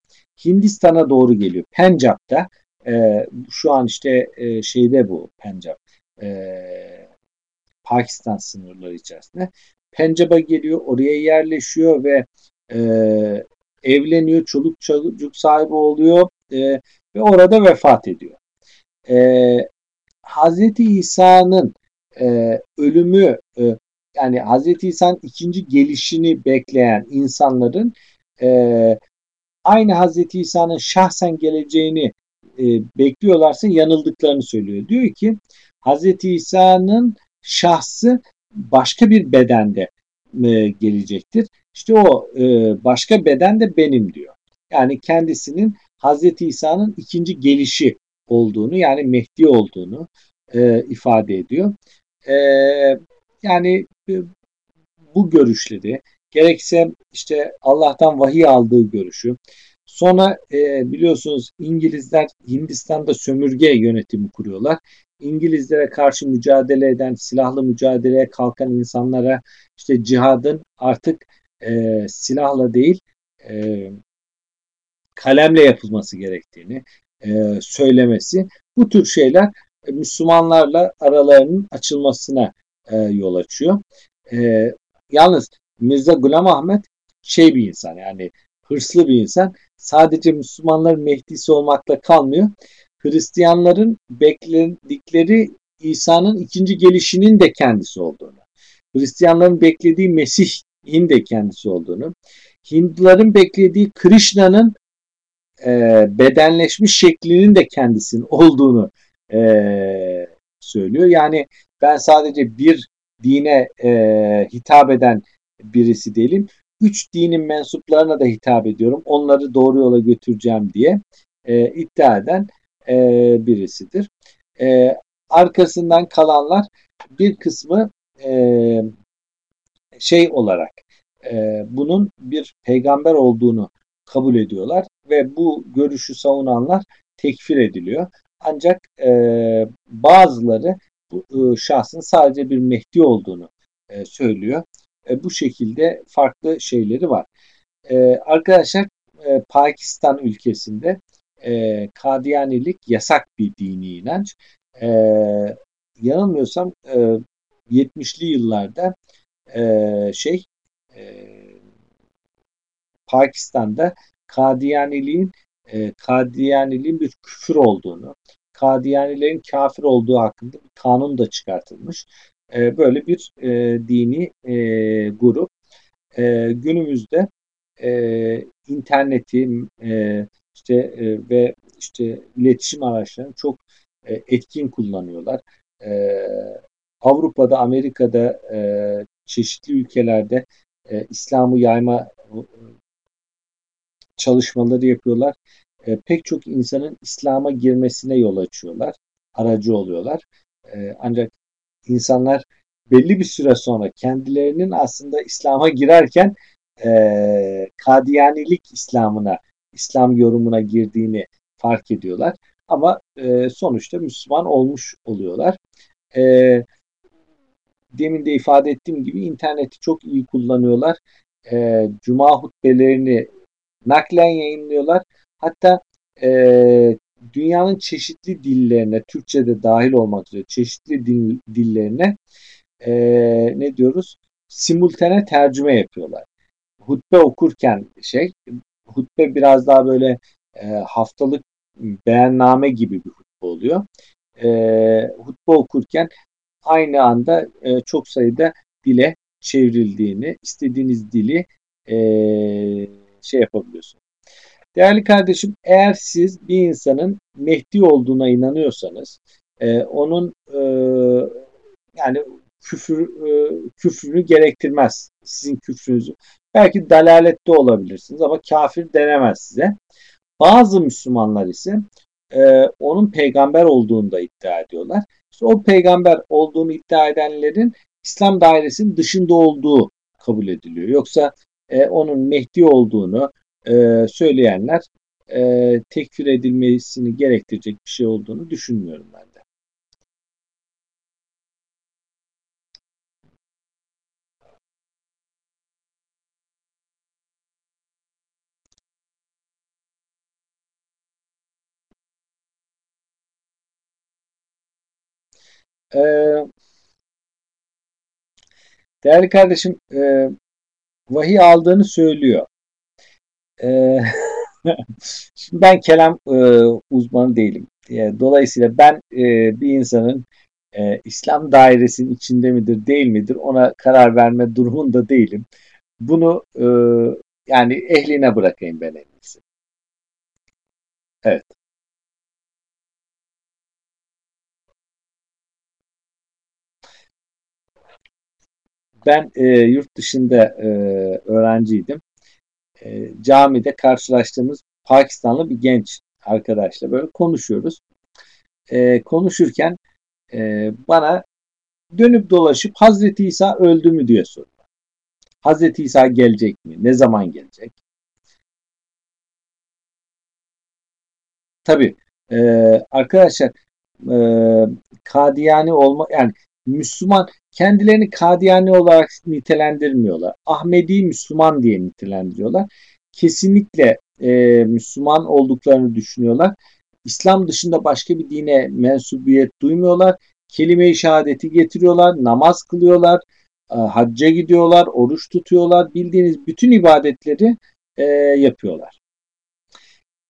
Hindistan'a doğru geliyor. Pencap'ta e, şu an işte e, şeyde bu Pencap e, Pakistan sınırları içerisinde. Pencap'a geliyor, oraya yerleşiyor ve e, evleniyor, çoluk çocuk sahibi oluyor e, ve orada vefat ediyor. E, Hazreti İsa'nın e, ölümü e, yani Hazreti İsa'nın ikinci gelişini bekleyen insanların e, aynı Hazreti İsa'nın şahsen geleceğini e, bekliyorlarsa yanıldıklarını söylüyor. Diyor ki Hazreti İsa'nın şahsı başka bir bedende e, gelecektir. İşte o e, başka beden de benim diyor. Yani kendisinin Hazreti İsa'nın ikinci gelişi olduğunu yani Mehdi olduğunu e, ifade ediyor. E, yani e, bu görüşleri gerekse işte Allah'tan vahiy aldığı görüşü sonra e, biliyorsunuz İngilizler Hindistan'da sömürge yönetimi kuruyorlar. İngilizlere karşı mücadele eden, silahlı mücadeleye kalkan insanlara işte cihadın artık e, silahla değil e, kalemle yapılması gerektiğini e, söylemesi. Bu tür şeyler e, Müslümanlarla aralarının açılmasına e, yol açıyor. E, yalnız Mirza Gulam Ahmet şey bir insan yani hırslı bir insan. Sadece Müslümanların Mehdisi olmakla kalmıyor. Hristiyanların bekledikleri İsa'nın ikinci gelişinin de kendisi olduğunu. Hristiyanların beklediği Mesih'in de kendisi olduğunu, Hinduların beklediği Krishna'nın e, bedenleşmiş şeklinin de kendisinin olduğunu e, söylüyor. Yani ben sadece bir dine e, hitap eden birisi değilim. Üç dinin mensuplarına da hitap ediyorum. Onları doğru yola götüreceğim diye e, iddia eden e, birisidir. E, arkasından kalanlar bir kısmı e, şey olarak e, bunun bir peygamber olduğunu kabul ediyorlar ve bu görüşü savunanlar tekfir ediliyor. Ancak e, bazıları bu e, şahsın sadece bir Mehdi olduğunu e, söylüyor. E, bu şekilde farklı şeyleri var. E, arkadaşlar e, Pakistan ülkesinde e, Kadiyanilik yasak bir dini inanç. E, yanılmıyorsam e, 70'li yıllarda e, şey e, Pakistan'da Kadiyaniliğin e, Kadiyaniliğin bir küfür olduğunu, Kadiyanilerin kafir olduğu hakkında bir kanun da çıkartılmış. E, böyle bir e, dini e, grup. E, günümüzde e, interneti e, işte e, ve işte iletişim araçlarını çok e, etkin kullanıyorlar. E, Avrupa'da, Amerika'da, e, çeşitli ülkelerde e, İslam'ı yayma e, çalışmaları yapıyorlar. E, pek çok insanın İslam'a girmesine yol açıyorlar, aracı oluyorlar. E, ancak insanlar belli bir süre sonra kendilerinin aslında İslam'a girerken e, Kadiyanilik İslam'ına, İslam yorumuna girdiğini fark ediyorlar. Ama e, sonuçta Müslüman olmuş oluyorlar. E, demin de ifade ettiğim gibi interneti çok iyi kullanıyorlar. E, Cuma hutbelerini naklen yayınlıyorlar. Hatta e, dünyanın çeşitli dillerine, Türkçe'de dahil olmak üzere çeşitli dil, dillerine e, ne diyoruz? Simultane tercüme yapıyorlar. Hutbe okurken şey, hutbe biraz daha böyle e, haftalık beyanname gibi bir hutbe oluyor. E, hutbe okurken aynı anda e, çok sayıda dile çevrildiğini, istediğiniz dili e, şey yapabiliyorsunuz. Değerli kardeşim, eğer siz bir insanın Mehdi olduğuna inanıyorsanız, e, onun e, yani küfür e, küfrünü gerektirmez sizin küfrünüzü. Belki dalalette olabilirsiniz ama kafir denemez size. Bazı Müslümanlar ise e, onun peygamber olduğunu da iddia ediyorlar. İşte o peygamber olduğunu iddia edenlerin İslam dairesinin dışında olduğu kabul ediliyor. Yoksa e, onun Mehdi olduğunu e, söyleyenler e, tekfir edilmesini gerektirecek bir şey olduğunu düşünmüyorum ben de. Ee, değerli kardeşim e, vahiy aldığını söylüyor. Ee, şimdi ben kelam e, uzmanı değilim. E, dolayısıyla ben e, bir insanın e, İslam dairesinin içinde midir değil midir ona karar verme durumunda değilim. Bunu e, yani ehline bırakayım ben en iyisi. Evet. Ben e, yurt dışında e, öğrenciydim. E, camide karşılaştığımız Pakistanlı bir genç arkadaşla böyle konuşuyoruz. E, konuşurken e, bana dönüp dolaşıp Hazreti İsa öldü mü diye soruyor. Hazreti İsa gelecek mi? Ne zaman gelecek? Tabii e, arkadaşlar e, Kadiyani olma yani Müslüman kendilerini Kadiyani olarak nitelendirmiyorlar. Ahmedi Müslüman diye nitelendiriyorlar. Kesinlikle e, Müslüman olduklarını düşünüyorlar. İslam dışında başka bir dine mensubiyet duymuyorlar. Kelime-i şehadeti getiriyorlar, namaz kılıyorlar, e, hacca gidiyorlar, oruç tutuyorlar. Bildiğiniz bütün ibadetleri e, yapıyorlar.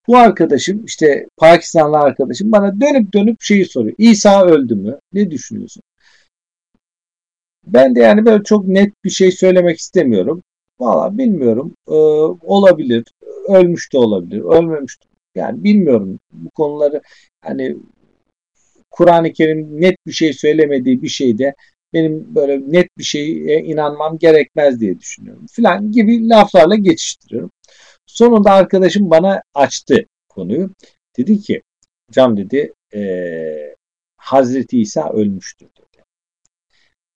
Bu arkadaşım işte Pakistanlı arkadaşım bana dönüp dönüp şeyi soruyor. İsa öldü mü? Ne düşünüyorsun? Ben de yani böyle çok net bir şey söylemek istemiyorum. Valla bilmiyorum. Ee, olabilir. Ölmüş de olabilir. Ölmemiş de. Yani bilmiyorum bu konuları hani Kur'an-ı Kerim net bir şey söylemediği bir şeyde benim böyle net bir şeye inanmam gerekmez diye düşünüyorum. Filan gibi laflarla geçiştiriyorum. Sonunda arkadaşım bana açtı konuyu. Dedi ki hocam dedi e, Hazreti İsa ölmüştür dedi.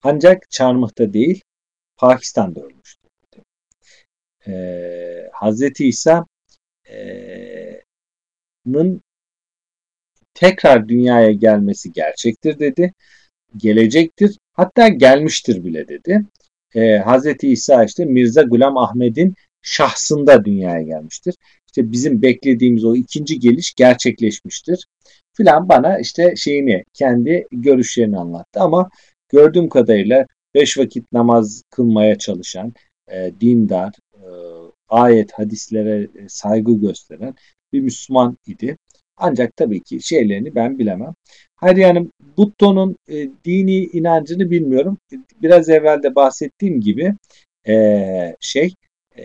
Ancak Çarmıh'ta değil Pakistan'da ölmüştür dedi. E, Hazreti İsa'nın tekrar dünyaya gelmesi gerçektir dedi. Gelecektir. Hatta gelmiştir bile dedi. Ee, Hazreti İsa işte Mirza Gulam Ahmet'in şahsında dünyaya gelmiştir. İşte bizim beklediğimiz o ikinci geliş gerçekleşmiştir. Filan bana işte şeyini kendi görüşlerini anlattı ama gördüğüm kadarıyla beş vakit namaz kılmaya çalışan, e, dindar, e, ayet hadislere saygı gösteren bir Müslüman idi. Ancak tabii ki şeylerini ben bilemem. Hayır yani Butto'nun e, dini inancını bilmiyorum. Biraz evvel de bahsettiğim gibi e, şey e,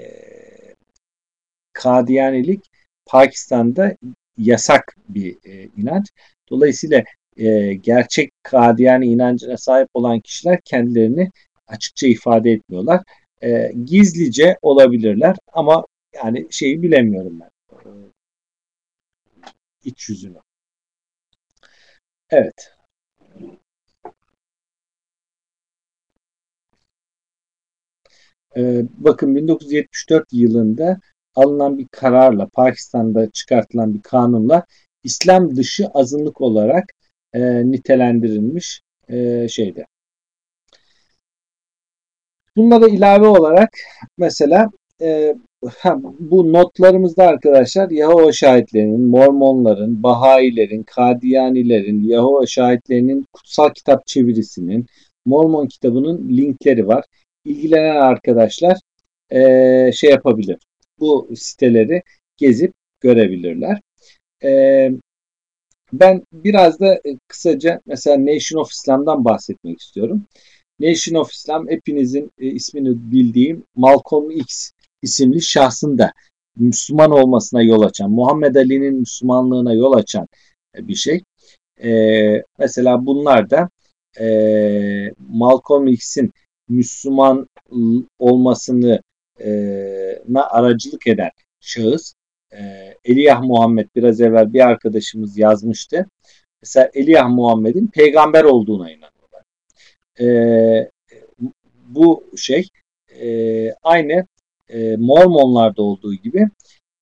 Kadiyanilik Pakistan'da yasak bir e, inanç. Dolayısıyla e, gerçek Kadiyani inancına sahip olan kişiler kendilerini açıkça ifade etmiyorlar. E, gizlice olabilirler ama yani şeyi bilemiyorum ben. E, iç yüzünü. Evet. Ee, bakın 1974 yılında alınan bir kararla Pakistan'da çıkartılan bir kanunla İslam dışı azınlık olarak e, nitelendirilmiş e, şeyde. Bunlara ilave olarak mesela e, bu notlarımızda arkadaşlar Yahova şahitlerinin, Mormonların, Bahayilerin, Kadiyanilerin, Yahova şahitlerinin kutsal kitap çevirisinin, Mormon kitabının linkleri var. İlgilenen arkadaşlar e, şey yapabilir. Bu siteleri gezip görebilirler. E, ben biraz da kısaca mesela Nation of Islam'dan bahsetmek istiyorum. Nation of Islam hepinizin e, ismini bildiğim Malcolm X isimli şahsın da Müslüman olmasına yol açan, Muhammed Ali'nin Müslümanlığına yol açan e, bir şey. E, mesela bunlar da e, Malcolm X'in Müslüman olmasını e, aracılık eden şahıs e, Eliyah Muhammed biraz evvel bir arkadaşımız yazmıştı. Mesela Eliyah Muhammed'in peygamber olduğuna inanıyorlar. E, bu şey e, aynı e, Mormonlarda olduğu gibi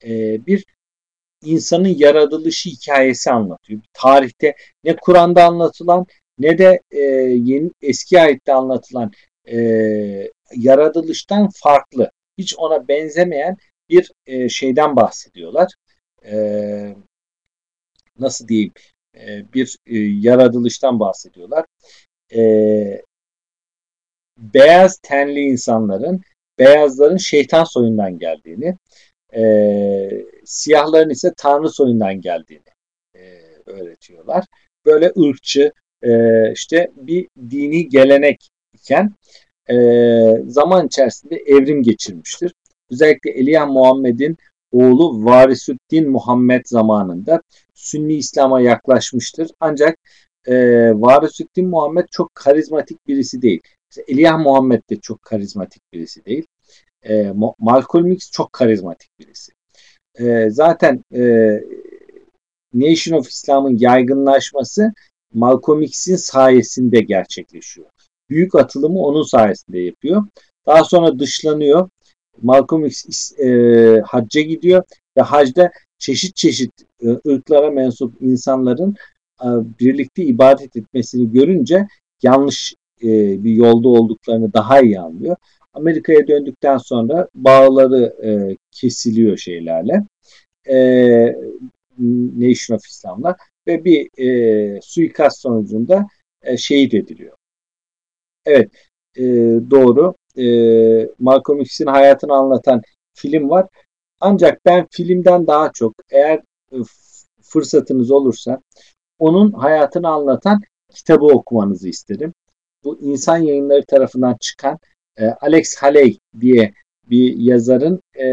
e, bir insanın yaratılışı hikayesi anlatıyor. Tarihte ne Kur'an'da anlatılan ne de e, yeni eski ayette anlatılan e, yaratılıştan farklı, hiç ona benzemeyen bir e, şeyden bahsediyorlar. E, nasıl diyeyim? E, bir e, yaratılıştan bahsediyorlar. E, beyaz tenli insanların beyazların şeytan soyundan geldiğini, e, siyahların ise tanrı soyundan geldiğini e, öğretiyorlar. Böyle ırkçı e, işte bir dini gelenek iken e, zaman içerisinde evrim geçirmiştir. Özellikle Eliyah Muhammed'in oğlu Varisüddin Muhammed zamanında Sünni İslam'a yaklaşmıştır. Ancak e, Varisüddin Muhammed çok karizmatik birisi değil. Eliyah Muhammed de çok karizmatik birisi değil. E, Malcolm X çok karizmatik birisi. E, zaten e, Nation of Islam'ın yaygınlaşması Malcolm X'in sayesinde gerçekleşiyor. Büyük atılımı onun sayesinde yapıyor. Daha sonra dışlanıyor. Malcolm X e, hacca gidiyor ve hacda çeşit çeşit e, ırklara mensup insanların e, birlikte ibadet etmesini görünce yanlış e, bir yolda olduklarını daha iyi anlıyor. Amerika'ya döndükten sonra bağları e, kesiliyor şeylerle. E, Nation of Islam'la ve bir e, suikast sonucunda e, şehit ediliyor. Evet e, doğru. E, Malcolm X'in hayatını anlatan film var. Ancak ben filmden daha çok eğer e, fırsatınız olursa onun hayatını anlatan kitabı okumanızı isterim. bu insan yayınları tarafından çıkan e, Alex Haley diye bir yazarın e,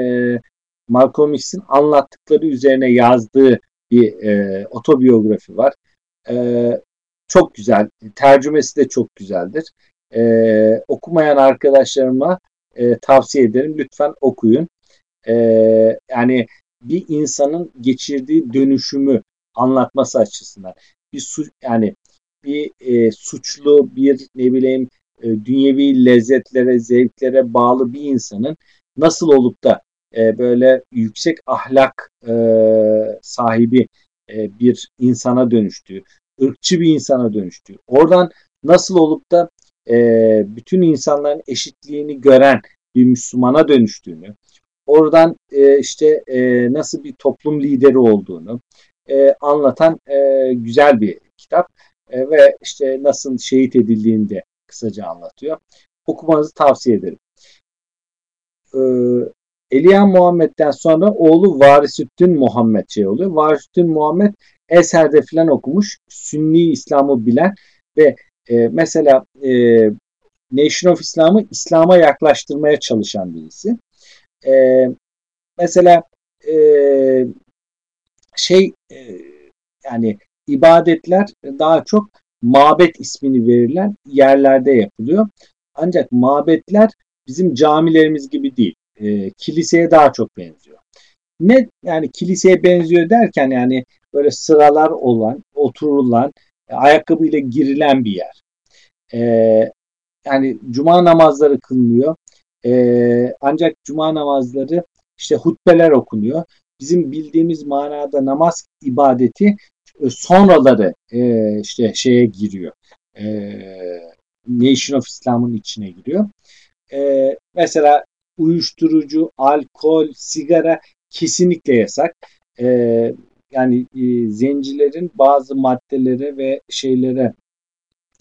Malcolm X'in anlattıkları üzerine yazdığı bir e, otobiyografi var. E, çok güzel. Tercümesi de çok güzeldir. E, okumayan arkadaşlarıma e, tavsiye ederim. Lütfen okuyun. E, yani bir insanın geçirdiği dönüşümü anlatması açısından bir su, yani bir e, suçlu bir ne bileyim e, dünyevi lezzetlere zevklere bağlı bir insanın nasıl olup da e, böyle yüksek ahlak e, sahibi e, bir insana dönüştüğü, ırkçı bir insana dönüştüğü, oradan nasıl olup da e, bütün insanların eşitliğini gören bir Müslümana dönüştüğünü, oradan e, işte e, nasıl bir toplum lideri olduğunu e, anlatan e, güzel bir kitap e, ve işte nasıl şehit edildiğini de kısaca anlatıyor. Okumanızı tavsiye ederim. E, Eliya Muhammed'den sonra oğlu Varisüddin Muhammed şey oluyor. Varisüddin Muhammed Eser'de filan okumuş. Sünni İslam'ı bilen ve e, mesela e, Nation of İslam'ı İslam'a yaklaştırmaya çalışan birisi. E, mesela e, şey e, yani ibadetler daha çok mabet ismini verilen yerlerde yapılıyor. Ancak mabetler bizim camilerimiz gibi değil. E, kiliseye daha çok benziyor. Ne yani kiliseye benziyor derken yani böyle sıralar olan, oturulan, ayakkabıyla girilen bir yer. E, yani cuma namazları kılınıyor. E, ancak cuma namazları işte hutbeler okunuyor. Bizim bildiğimiz manada namaz ibadeti e, sonraları e, işte şeye giriyor. E, Nation of İslam'ın içine giriyor. E, mesela uyuşturucu, alkol, sigara kesinlikle yasak. E, yani e, zencilerin bazı maddelere ve şeylere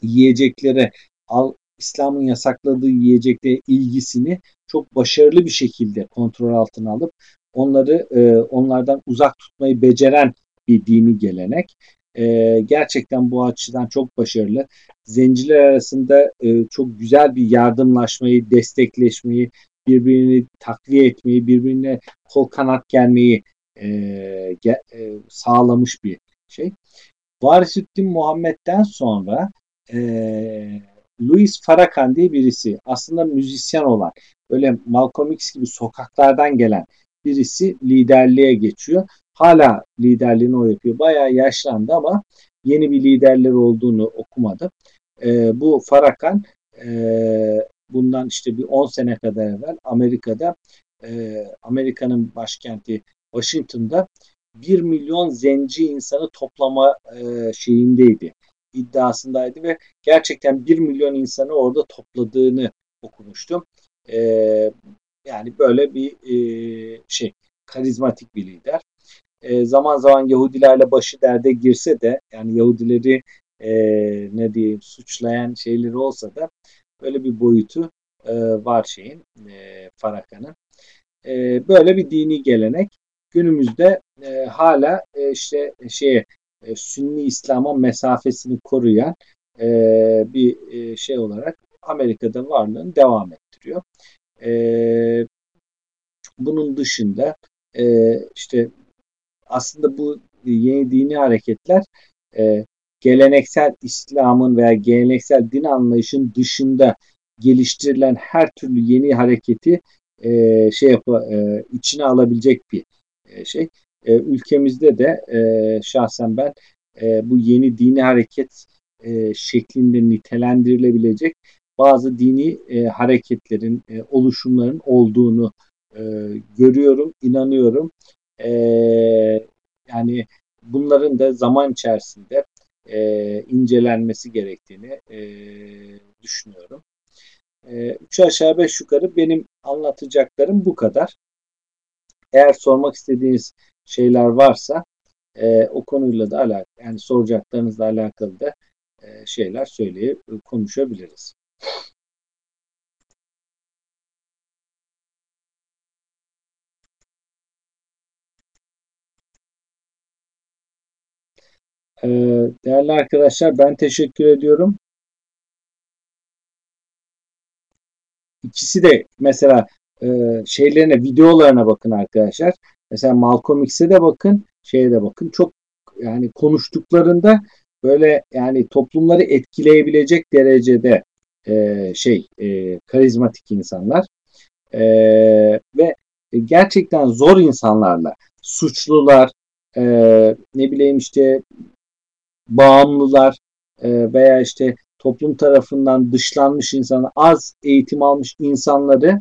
yiyeceklere al, İslam'ın yasakladığı yiyeceklere ilgisini çok başarılı bir şekilde kontrol altına alıp onları e, onlardan uzak tutmayı beceren bir dini gelenek. E, gerçekten bu açıdan çok başarılı. Zenciler arasında e, çok güzel bir yardımlaşmayı, destekleşmeyi, birbirini takviye etmeyi, birbirine kol kanat gelmeyi e, ge, e, sağlamış bir şey. Varisüddin Muhammed'den sonra e, Louis Farrakhan diye birisi aslında müzisyen olan böyle Malcolm X gibi sokaklardan gelen birisi liderliğe geçiyor. Hala liderliğini o yapıyor. Bayağı yaşlandı ama yeni bir liderler olduğunu okumadı. E, bu Farrakhan e, bundan işte bir 10 sene kadar evvel Amerika'da e, Amerika'nın başkenti Washington'da 1 milyon zenci insanı toplama e, şeyindeydi iddiasındaydı ve gerçekten 1 milyon insanı orada topladığını okumuştum. E, yani böyle bir e, şey karizmatik bir lider. E, zaman zaman Yahudilerle başı derde girse de yani Yahudileri e, ne diyeyim suçlayan şeyleri olsa da böyle bir boyutu e, var şeyin e, Farakan'ın. E, böyle bir dini gelenek günümüzde e, hala e, işte şeye e, Sünni İslam'a mesafesini koruyan e, bir e, şey olarak Amerika'da varlığını devam ettiriyor. E, bunun dışında e, işte aslında bu yeni dini hareketler e, geleneksel İslam'ın veya geleneksel din anlayışın dışında geliştirilen her türlü yeni hareketi e, şey yap e, içine alabilecek bir e, şey. E, ülkemizde de e, şahsen ben e, bu yeni dini hareket e, şeklinde nitelendirilebilecek bazı dini e, hareketlerin, e, oluşumların olduğunu e, görüyorum, inanıyorum. E, yani bunların da zaman içerisinde e, incelenmesi gerektiğini e, düşünüyorum. E, üç aşağı beş yukarı benim anlatacaklarım bu kadar. Eğer sormak istediğiniz şeyler varsa e, o konuyla da alakalı yani soracaklarınızla alakalı da e, şeyler söyleyip konuşabiliriz. Ee, değerli arkadaşlar ben teşekkür ediyorum. ikisi de mesela e, şeylerine, videolarına bakın arkadaşlar. Mesela Malcolm X'e de bakın, şeye de bakın. Çok yani konuştuklarında böyle yani toplumları etkileyebilecek derecede e, şey e, karizmatik insanlar e, ve gerçekten zor insanlarla suçlular e, ne bileyim işte bağımlılar e, veya işte toplum tarafından dışlanmış insanlar az eğitim almış insanları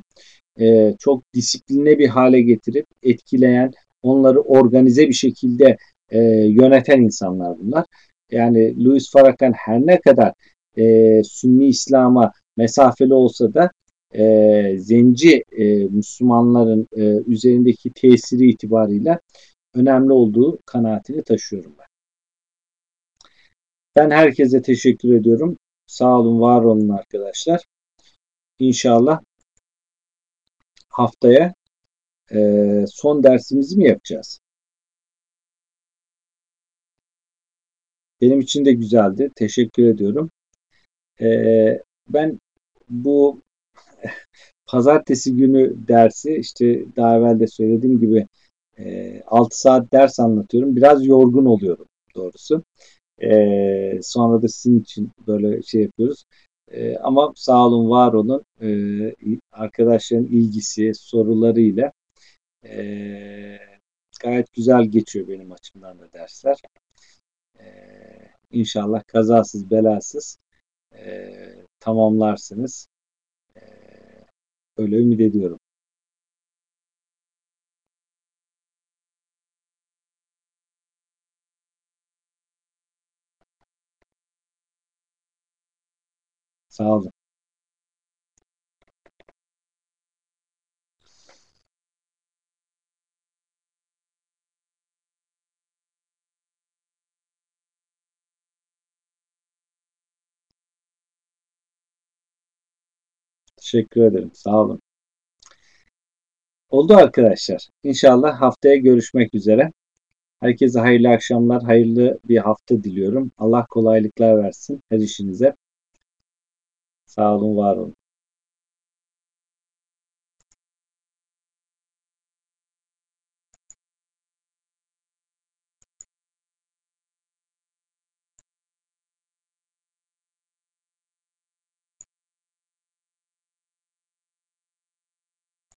e, çok disipline bir hale getirip etkileyen onları organize bir şekilde e, yöneten insanlar bunlar. Yani Louis Farrakhan her ne kadar e, Sünni İslam'a mesafeli olsa da e, zenci e, Müslümanların e, üzerindeki tesiri itibarıyla önemli olduğu kanaatini taşıyorum ben. Ben herkese teşekkür ediyorum. Sağ olun, var olun arkadaşlar. İnşallah haftaya e, son dersimizi mi yapacağız? Benim için de güzeldi. Teşekkür ediyorum. E, ben bu pazartesi günü dersi işte daha evvel de söylediğim gibi e, 6 saat ders anlatıyorum. Biraz yorgun oluyorum doğrusu. E, sonra da sizin için böyle şey yapıyoruz. E, ama sağ olun, var olun. E, arkadaşların ilgisi, sorularıyla e, gayet güzel geçiyor benim açımdan da dersler. E, inşallah kazasız belasız e, tamamlarsınız. E, öyle ümit ediyorum. Sağ olun. Teşekkür ederim. Sağ olun. Oldu arkadaşlar. İnşallah haftaya görüşmek üzere. Herkese hayırlı akşamlar, hayırlı bir hafta diliyorum. Allah kolaylıklar versin her işinize. Sağ olun.